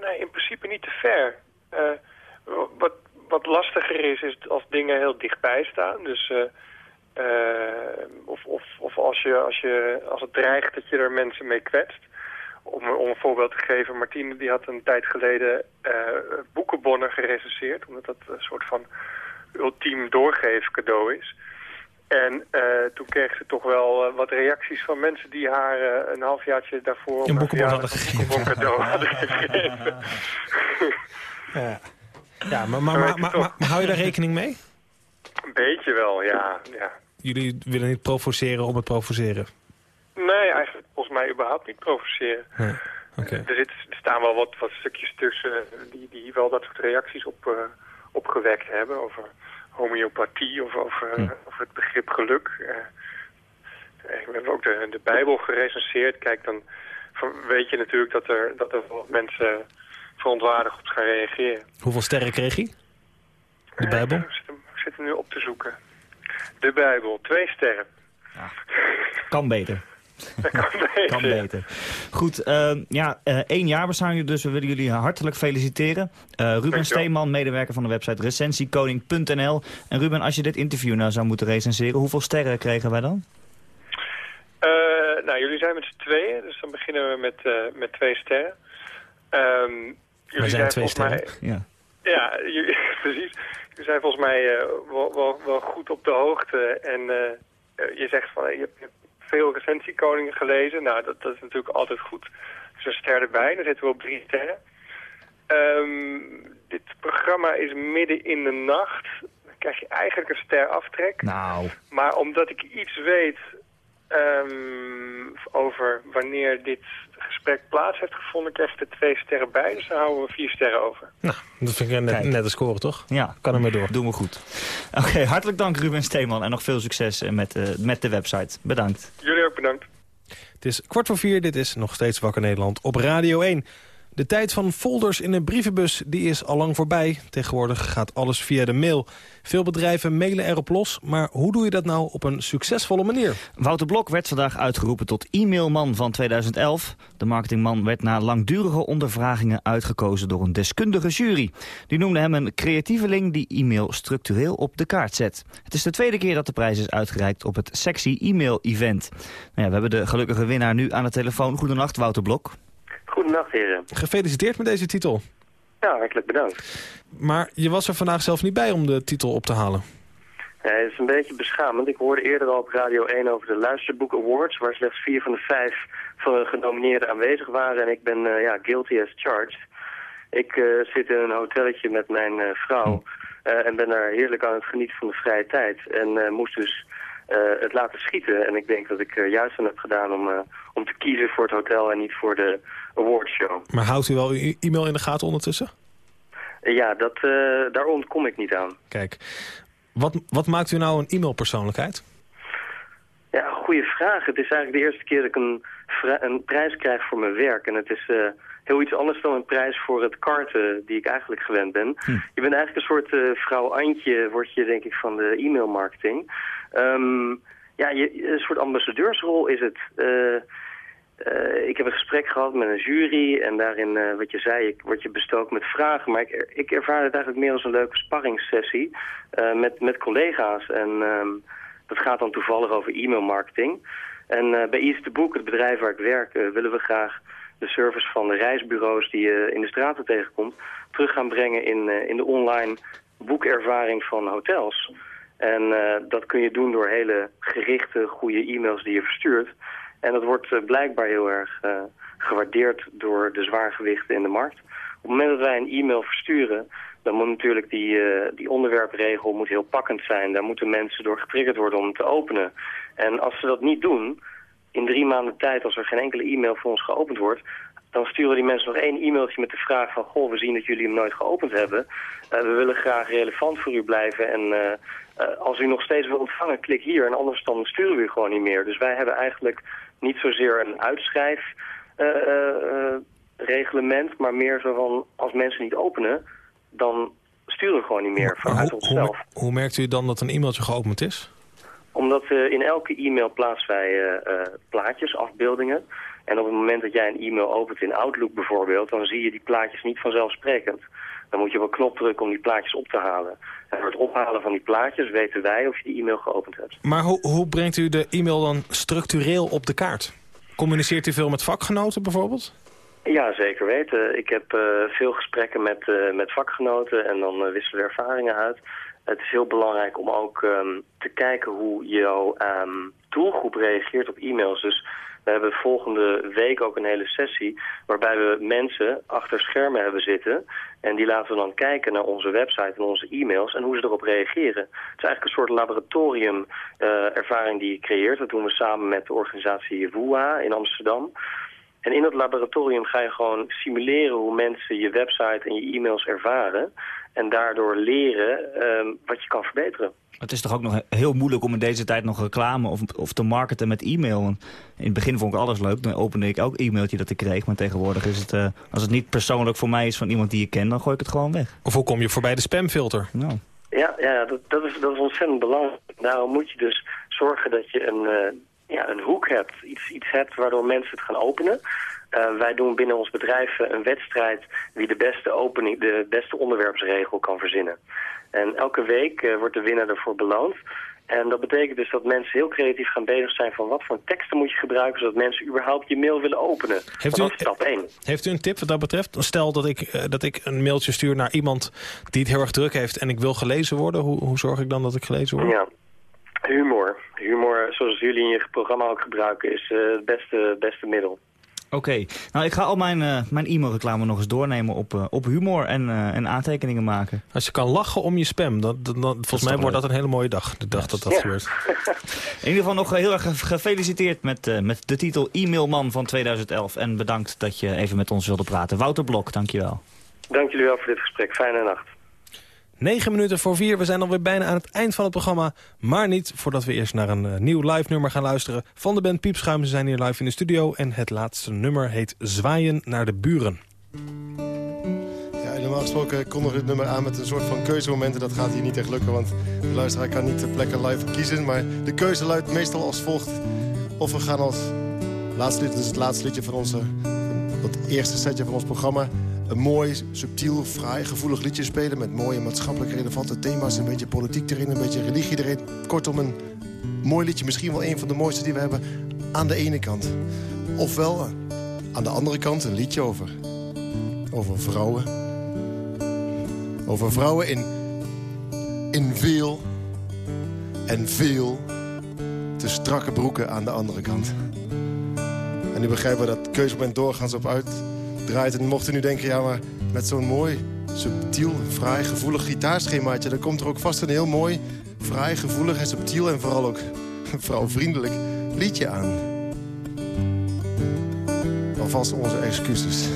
nee, in principe niet te ver. Uh, wat, wat lastiger is, is als dingen heel dichtbij staan. Dus... Uh, uh, of of, of als, je, als, je, als het dreigt dat je er mensen mee kwetst. Om, om een voorbeeld te geven, Martine die had een tijd geleden boekenbonnen gerecenseerd. Omdat dat een soort van ultiem doorgeef cadeau is. En uh, toen kreeg ze toch wel wat reacties van mensen die haar een halfjaartje daarvoor... Een boekenbon hadden gegeven. Een cadeau hadden <laughs> gegeven. ja, ja maar, maar, maar, hou je daar rekening mee? Een beetje wel, ja. ja. Jullie willen niet provoceren om het provoceren? Nee, eigenlijk volgens mij überhaupt niet provoceren. Nee. Okay. Er, zit, er staan wel wat, wat stukjes tussen die, die wel dat soort reacties op, opgewekt hebben. Over homeopathie of over, hm. over het begrip geluk. We hebben ook de, de Bijbel gerecenseerd. Kijk, dan weet je natuurlijk dat er, dat er mensen verontwaardigd op gaan reageren. Hoeveel sterren kreeg hij? De Bijbel? Ik, zit hem, ik zit hem nu op te zoeken. De Bijbel, twee sterren. Ja. Kan beter. <laughs> kan beter. Goed, uh, ja, uh, één jaar bestaan jullie dus. We willen jullie hartelijk feliciteren. Uh, Ruben Steeman, medewerker van de website recensiekoning.nl. En Ruben, als je dit interview nou zou moeten recenseren, hoeveel sterren kregen wij dan? nou, jullie zijn met z'n tweeën, dus dan beginnen we met, met twee sterren. Um, jullie zijn, twee sterren, mij, ja. Ja, <laughs> jullie, precies. Jullie zijn volgens mij wel, wel, wel, goed op de hoogte en je zegt van, je veel recensiekoningen gelezen. Nou, dat, dat is natuurlijk altijd goed. Dus een ster erbij, dan zitten we op drie sterren. Um, dit programma is midden in de nacht. Dan krijg je eigenlijk een ster aftrek. Nou. Maar omdat ik iets weet um, over wanneer dit gesprek plaats heeft gevonden, krijg je er twee sterren bij. Dus dan houden we vier sterren over. Nou, dat vind ik een net, nette score, toch? Ja. Kan er mee door. Doen we goed. Oké, hartelijk dank Ruben Steeman en nog veel succes eh, met, uh, met de website. Bedankt. Jullie ook bedankt. Het is kwart voor vier, dit is nog steeds Wakker Nederland op Radio 1. De tijd van folders in een brievenbus die is al lang voorbij. Tegenwoordig gaat alles via de mail. Veel bedrijven mailen erop los, maar hoe doe je dat nou op een succesvolle manier? Wouter Blok werd vandaag uitgeroepen tot e-mailman van 2011. De marketingman werd na langdurige ondervragingen uitgekozen door een deskundige jury. Die noemde hem een creatieveling die e-mail structureel op de kaart zet. Het is de tweede keer dat de prijs is uitgereikt op het Sexy E-mail Event. Nou ja, we hebben de gelukkige winnaar nu aan de telefoon. Goedenacht, Wouter Blok. Goedenacht, heren. Gefeliciteerd met deze titel. Ja, hartelijk bedankt. Maar je was er vandaag zelf niet bij om de titel op te halen. Ja, het is een beetje beschamend. Ik hoorde eerder al op Radio 1 over de Luisterboek Awards... waar slechts vier van de vijf van de genomineerden aanwezig waren. En ik ben uh, ja, guilty as charged. Ik uh, zit in een hotelletje met mijn uh, vrouw... en ben daar heerlijk aan het genieten van de vrije tijd. En moest dus het laten schieten. En ik denk dat ik er juist aan heb gedaan om, om te kiezen voor het hotel... en niet voor de awardshow. Maar houdt u wel uw e-mail in de gaten ondertussen? Ja, dat, uh, daar ontkom ik niet aan. Kijk, wat, wat maakt u nou een e-mailpersoonlijkheid? Ja, goede vraag. Het is eigenlijk de eerste keer dat ik een, een prijs krijg voor mijn werk. En het is uh, heel iets anders dan een prijs voor het karten die ik eigenlijk gewend ben. Hm. Je bent eigenlijk een soort uh, vrouw Antje, word je denk ik van de e-mailmarketing. Um, ja, je, een soort ambassadeursrol is het. Uh, ik heb een gesprek gehad met een jury en daarin, uh, wat je zei, ik, word je bestoken met vragen. Maar ik, ik ervaar het eigenlijk meer als een leuke sparringssessie uh, met, met collega's. En um, dat gaat dan toevallig over e-mailmarketing. En bij Easy to Book, het bedrijf waar ik werk, willen we graag de service van de reisbureaus die je in de straten tegenkomt... terug gaan brengen in, in de online boekervaring van hotels. En dat kun je doen door hele gerichte, goede e-mails die je verstuurt... En dat wordt uh, blijkbaar heel erg uh, gewaardeerd door de zwaargewichten in de markt. Op het moment dat wij een e-mail versturen, dan moet natuurlijk die, uh, die onderwerpregel moet heel pakkend zijn. Daar moeten mensen door getriggerd worden om te openen. En als ze dat niet doen, in drie maanden tijd, als er geen enkele e-mail voor ons geopend wordt, dan sturen die mensen nog één e-mailtje met de vraag van... goh, we zien dat jullie hem nooit geopend hebben. We willen graag relevant voor u blijven en als u nog steeds wil ontvangen, klik hier. En anders dan sturen we u gewoon niet meer. Dus wij hebben eigenlijk niet zozeer een uitschrijfreglement, maar meer zo van als mensen niet openen, dan sturen we gewoon niet meer vanuit hoe, onszelf. Hoe, hoe, merkt u dan dat een e-mailtje geopend is? Omdat uh, in elke e-mail plaatsen wij uh, uh, plaatjes, afbeeldingen. En op het moment dat jij een e-mail opent in Outlook bijvoorbeeld, dan zie je die plaatjes niet vanzelfsprekend. Dan moet je op een knop drukken om die plaatjes op te halen. En door het ophalen van die plaatjes weten wij of je die e-mail geopend hebt. Maar hoe, hoe brengt u de e-mail dan structureel op de kaart? Communiceert u veel met vakgenoten bijvoorbeeld? Ja, zeker weten. Ik heb uh, veel gesprekken met, uh, met vakgenoten en dan uh, wisselen we ervaringen uit. Het is heel belangrijk om ook um, te kijken hoe jouw um, doelgroep reageert op e-mails. Dus we hebben volgende week ook een hele sessie waarbij we mensen achter schermen hebben zitten. En die laten we dan kijken naar onze website en onze e-mails en hoe ze erop reageren. Het is eigenlijk een soort laboratorium uh, ervaring die je creëert. Dat doen we samen met de organisatie WUA in Amsterdam. En in dat laboratorium ga je gewoon simuleren hoe mensen je website en je e-mails ervaren. En daardoor leren uh, wat je kan verbeteren. Het is toch ook nog heel moeilijk om in deze tijd nog reclame of, of te marketen met e-mail. In het begin vond ik alles leuk. Dan opende ik ook e-mailtje dat ik kreeg. Maar tegenwoordig is het, uh, als het niet persoonlijk voor mij is van iemand die je kent, dan gooi ik het gewoon weg. Of hoe kom je voorbij de spamfilter? Nou. Ja, ja dat, dat, is, dat is ontzettend belangrijk. Daarom moet je dus zorgen dat je een, uh, ja, een hoek hebt. Iets, iets hebt waardoor mensen het gaan openen. Uh, wij doen binnen ons bedrijf een wedstrijd wie de beste, opening, de beste onderwerpsregel kan verzinnen. En elke week uh, wordt de winnaar ervoor beloond. En dat betekent dus dat mensen heel creatief gaan bezig zijn van wat voor teksten moet je gebruiken, zodat mensen überhaupt je mail willen openen. Heeft u, dat is stap 1. Heeft u een tip wat dat betreft? Stel dat ik, uh, dat ik een mailtje stuur naar iemand die het heel erg druk heeft en ik wil gelezen worden. Hoe, hoe zorg ik dan dat ik gelezen word? Ja, humor. Humor, zoals jullie in je programma ook gebruiken, is uh, het beste, beste middel. Oké, okay. nou ik ga al mijn, uh, mijn e-mailreclame nog eens doornemen op, uh, op humor en, uh, en aantekeningen maken. Als je kan lachen om je spam, dat, dat volgens mij wordt dat een hele mooie dag. De dag dat dat ja. gebeurt. In ieder geval nog heel erg gefeliciteerd met, met de titel e-mailman van 2011. En bedankt dat je even met ons wilde praten. Wouter Blok, dankjewel. Dank jullie wel voor dit gesprek. Fijne nacht. 9 minuten voor 4. We zijn alweer bijna aan het eind van het programma. Maar niet voordat we eerst naar een uh, nieuw live nummer gaan luisteren. Van de band Piepschuim. Ze zijn hier live in de studio. En het laatste nummer heet Zwaaien naar de buren. Ja, normaal gesproken kondig dit nummer aan met een soort van keuzemomenten. Dat gaat hier niet echt lukken, want de luisteraar kan niet de plekken live kiezen. Maar de keuze luidt meestal als volgt. Of we gaan als laatste liedje, dus het laatste liedje van onze... het eerste setje van ons programma een mooi, subtiel, fraai, gevoelig liedje spelen... met mooie maatschappelijk relevante thema's, een beetje politiek erin, een beetje religie erin. Kortom, een mooi liedje, misschien wel een van de mooiste die we hebben aan de ene kant. Ofwel aan de andere kant een liedje over, over vrouwen. Over vrouwen in, in veel en veel te strakke broeken aan de andere kant. En nu begrijpen we dat keuzemoment doorgaans op uit draait. En mocht u nu denken, ja, maar met zo'n mooi, subtiel, fraai, gevoelig gitaarschemaatje... dan komt er ook vast een heel mooi, fraai, gevoelig en subtiel... en vooral ook <laughs> vrouwvriendelijk liedje aan. Alvast onze excuses.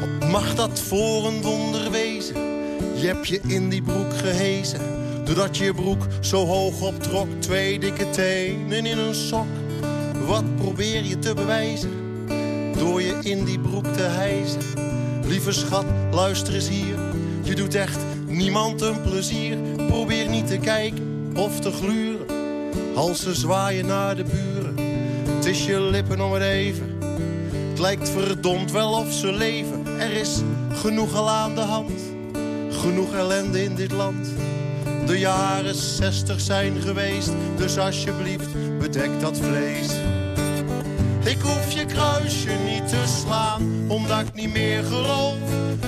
Wat mag dat voor een wonder? Je hebt je in die broek gehezen. Doordat je broek zo hoog optrok. Twee dikke tenen in een sok. Wat probeer je te bewijzen? Door je in die broek te hijsen. Lieve schat, luister eens hier. Je doet echt niemand een plezier. Probeer niet te kijken of te gluren. Als ze zwaaien naar de buren. Het je lippen om het even. Het lijkt verdomd wel of ze leven. Er is genoeg al aan de hand. Genoeg ellende in dit land. De jaren zestig zijn geweest, dus alsjeblieft bedek dat vlees. Ik hoef je kruisje niet te slaan, omdat ik niet meer geloof.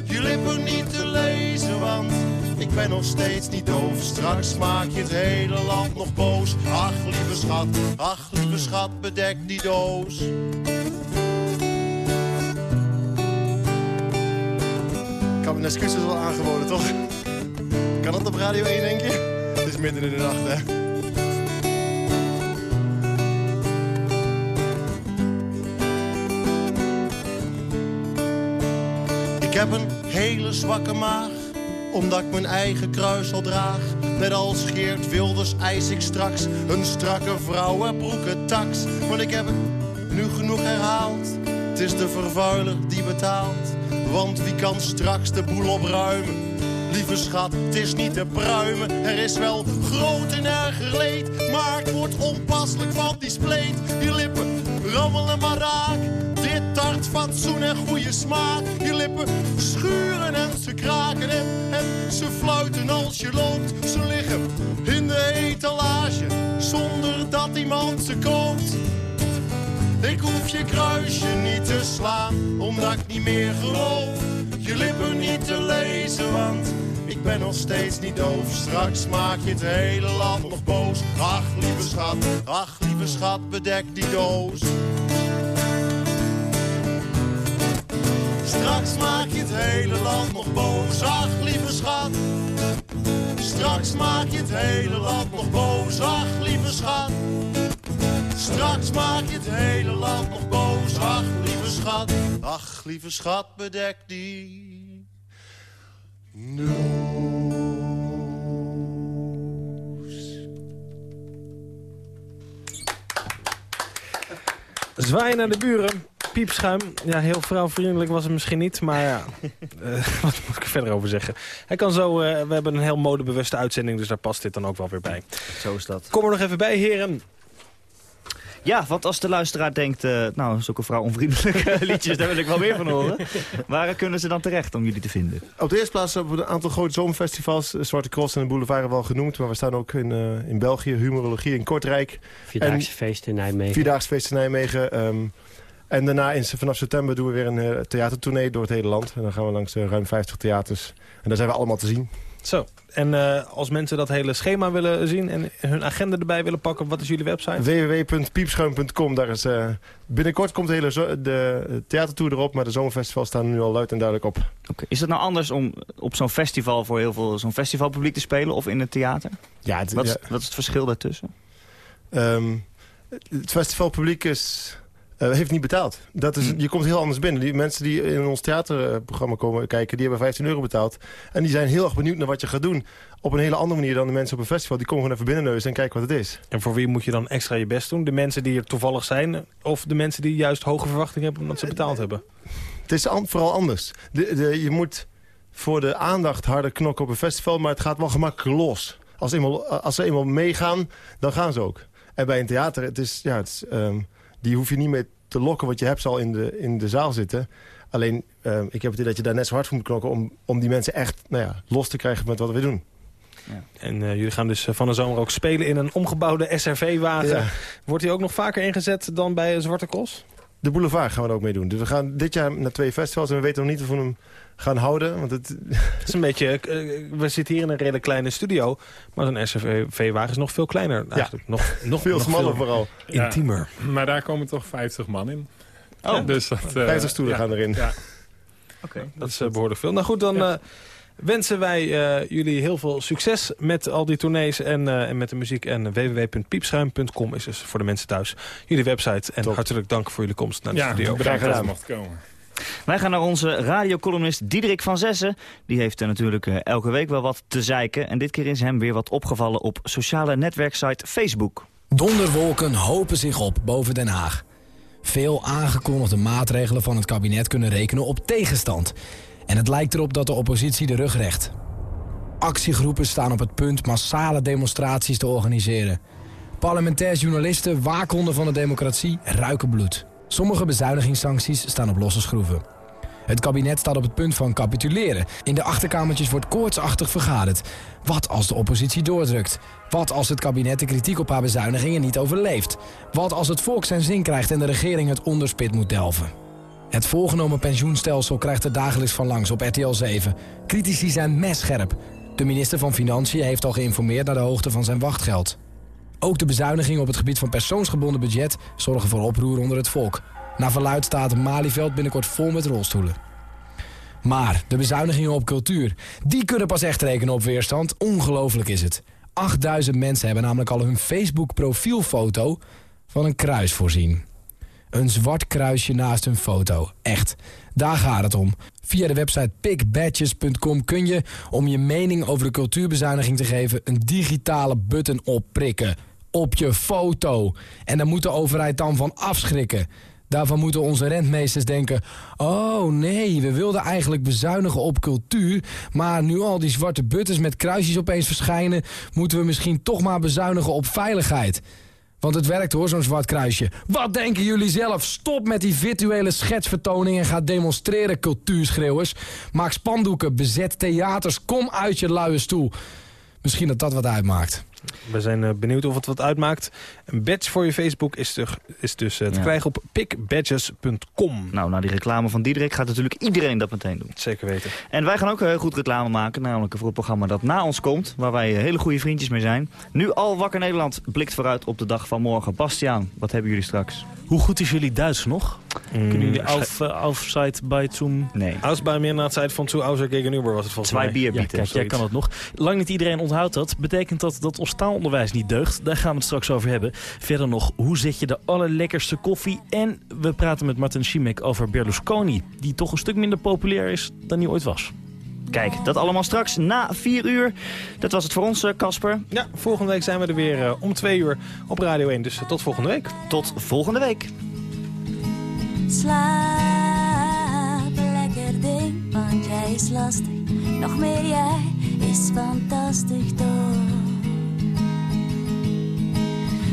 Je lippen niet te lezen, want ik ben nog steeds niet doof. Straks maak je het hele land nog boos. Ach, lieve schat, ach, lieve schat, bedek die doos. Had mijn excuses wel aangeboden, toch? Kan dat op Radio 1, denk je? Het is midden in de nacht, hè? Ik heb een hele zwakke maag, omdat ik mijn eigen kruis al draag. Net als Geert Wilders eis ik straks een strakke vrouwenbroeken tax. Want ik heb het nu genoeg herhaald, het is de vervuiler die betaalt. Want wie kan straks de boel opruimen? Lieve schat, het is niet te pruimen. Er is wel groot en erg leed. Maar het wordt onpasselijk van die spleet. Je lippen rammelen maar raak. Dit tart fatsoen en goede smaak. Je lippen schuren en ze kraken. En, en ze fluiten als je loopt. Ze liggen in de etalage. Zonder dat iemand ze koopt. Ik hoef je kruisje niet te slaan, omdat ik niet meer geloof. Je lippen niet te lezen, want ik ben nog steeds niet doof. Straks maak je het hele land nog boos. Ach, lieve schat, ach, lieve schat, bedek die doos. Straks maak je het hele land nog boos. Ach, lieve schat. Straks maak je het hele land nog boos. Ach, lieve schat. Straks maak je het hele land nog boos. Ach, lieve schat, ach, lieve schat, bedek die Zwaaien naar de buren. piepschuim. Ja, heel vrouwvriendelijk was het misschien niet, maar ja, <laughs> eh, wat moet ik er verder over zeggen? Hij kan zo, eh, we hebben een heel modebewuste uitzending, dus daar past dit dan ook wel weer bij. Zo is dat. Kom er nog even bij, heren. Ja, want als de luisteraar denkt, uh, nou, zulke vrouwonvriendelijke <laughs> liedjes, daar wil ik wel meer van horen. Waar kunnen ze dan terecht om jullie te vinden? Op de eerste plaats hebben we een aantal grote zomerfestivals. Zwarte Cross en de Boulevard hebben we al genoemd. Maar we staan ook in, uh, in België, Humorologie in Kortrijk. Vierdaagse feest in Nijmegen. Vierdaagse feest in Nijmegen. Um, en daarna in, vanaf september doen we weer een uh, theatertournee door het hele land. En dan gaan we langs ruim 50 theaters. En daar zijn we allemaal te zien. Zo, en uh, als mensen dat hele schema willen zien en hun agenda erbij willen pakken, wat is jullie website? www.piepschuim.com. Daar is, uh, binnenkort komt de hele de theatertour erop, maar de zomerfestivals staan nu al luid en duidelijk op. Okay. Is het nou anders om op zo'n festival voor heel veel zo'n festivalpubliek te spelen of in het theater? Ja, het, wat, is, ja. wat is het verschil daartussen? Um, het festivalpubliek is... Uh, heeft niet betaald. Dat is, je komt heel anders binnen. Die mensen die in ons theaterprogramma komen kijken... die hebben 15 euro betaald. En die zijn heel erg benieuwd naar wat je gaat doen. Op een hele andere manier dan de mensen op een festival. Die komen gewoon even binnenneuzen en kijken wat het is. En voor wie moet je dan extra je best doen? De mensen die er toevallig zijn? Of de mensen die juist hoge verwachtingen hebben omdat ze betaald hebben? Het is vooral anders. De, de, je moet voor de aandacht harder knokken op een festival... maar het gaat wel gemakkelijk los. Als, eenmaal, als ze eenmaal meegaan, dan gaan ze ook. En bij een theater, het is, ja, het is, um, die hoef je niet meer te lokken, want je hebt ze al in de, in de zaal zitten. Alleen, uh, ik heb het idee dat je daar net zo hard voor moet knokken... om, om die mensen echt nou ja, los te krijgen met wat we doen. Ja. En uh, jullie gaan dus van de zomer ook spelen in een omgebouwde SRV-wagen. Ja. Wordt die ook nog vaker ingezet dan bij Zwarte Cross? De boulevard gaan we er ook mee doen. Dus we gaan dit jaar naar twee festivals en we weten nog niet of we hem gaan houden. Want het... <laughs> het is een beetje, uh, we zitten hier in een redelijk kleine studio. Maar zo'n SRV-wagen is nog veel kleiner. Eigenlijk. Ja. Nog, <laughs> nog veel smaller vooral. Intiemer. Ja, maar daar komen toch 50 man in. Oh, ja, dus dat, uh, 50 stoelen ja. gaan erin. Ja. Oké, okay, dat is uh, behoorlijk veel. Nou goed, dan uh, wensen wij uh, jullie heel veel succes met al die tournees en, en met de muziek. En www.piepschuim.com is dus voor de mensen thuis jullie website. En Top. hartelijk dank voor jullie komst naar de ja, studio. Bedankt dat je mocht komen. Wij gaan naar onze radiocolumnist Diederik van Zessen. Die heeft uh, natuurlijk elke week wel wat te zeiken. En dit keer is hem weer wat opgevallen op sociale netwerksite Facebook. Donderwolken hopen zich op boven Den Haag. Veel aangekondigde maatregelen van het kabinet kunnen rekenen op tegenstand. En het lijkt erop dat de oppositie de rug recht. Actiegroepen staan op het punt massale demonstraties te organiseren. Parlementair journalisten, waakhonden van de democratie, ruiken bloed. Sommige bezuinigingssancties staan op losse schroeven. Het kabinet staat op het punt van capituleren. In de achterkamertjes wordt koortsachtig vergaderd. Wat als de oppositie doordrukt? Wat als het kabinet de kritiek op haar bezuinigingen niet overleeft? Wat als het volk zijn zin krijgt en de regering het onderspit moet delven? Het voorgenomen pensioenstelsel krijgt er dagelijks van langs op RTL 7. Critici zijn messcherp. De minister van Financiën heeft al geïnformeerd naar de hoogte van zijn wachtgeld. Ook de bezuinigingen op het gebied van persoonsgebonden budget zorgen voor oproer onder het volk. Naar verluid staat Malieveld binnenkort vol met rolstoelen. Maar de bezuinigingen op cultuur, die kunnen pas echt rekenen op weerstand. Ongelooflijk is het. 8000 mensen hebben namelijk al hun Facebook profielfoto van een kruis voorzien. Een zwart kruisje naast hun foto. Echt. Daar gaat het om. Via de website pickbadges.com kun je, om je mening over de cultuurbezuiniging te geven, een digitale button opprikken. Op je foto. En daar moet de overheid dan van afschrikken. Daarvan moeten onze rentmeesters denken... oh nee, we wilden eigenlijk bezuinigen op cultuur... maar nu al die zwarte buttons met kruisjes opeens verschijnen... moeten we misschien toch maar bezuinigen op veiligheid. Want het werkt hoor, zo'n zwart kruisje. Wat denken jullie zelf? Stop met die virtuele schetsvertoning en ga demonstreren, cultuurschreeuwers. Maak spandoeken, bezet theaters, kom uit je luie stoel. Misschien dat dat wat uitmaakt. We zijn uh, benieuwd of het wat uitmaakt. Een badge voor je Facebook is, te, is dus uh, te ja. krijgen op pickbadges.com. Nou, na die reclame van Diederik gaat natuurlijk iedereen dat meteen doen. Zeker weten. En wij gaan ook heel goed reclame maken, namelijk voor het programma dat na ons komt, waar wij hele goede vriendjes mee zijn. Nu al Wakker Nederland blikt vooruit op de dag van morgen. Bastiaan, wat hebben jullie straks? Hoe goed is jullie Duits nog? Mm, Kunnen jullie auf, uh, Aufzeit bij zum... Nee. Aus bij meer na tijd van zu Auser gegenüber was het volgens Twee mij. bier bieten. Ja, kijk, jij kan het nog. Lang niet iedereen onthoudt dat. Betekent dat dat ons taalonderwijs niet deugt? Daar gaan we het straks over hebben. Verder nog, hoe zet je de allerlekkerste koffie? En we praten met Martin Schimek over Berlusconi. Die toch een stuk minder populair is dan hij ooit was. Kijk, dat allemaal straks na 4 uur. Dat was het voor ons, Casper. Ja, volgende week zijn we er weer uh, om 2 uur op Radio 1. Dus uh, tot volgende week. Tot volgende week. Slaap lekker ding, want jij is lastig. Nog meer jij is fantastisch toch.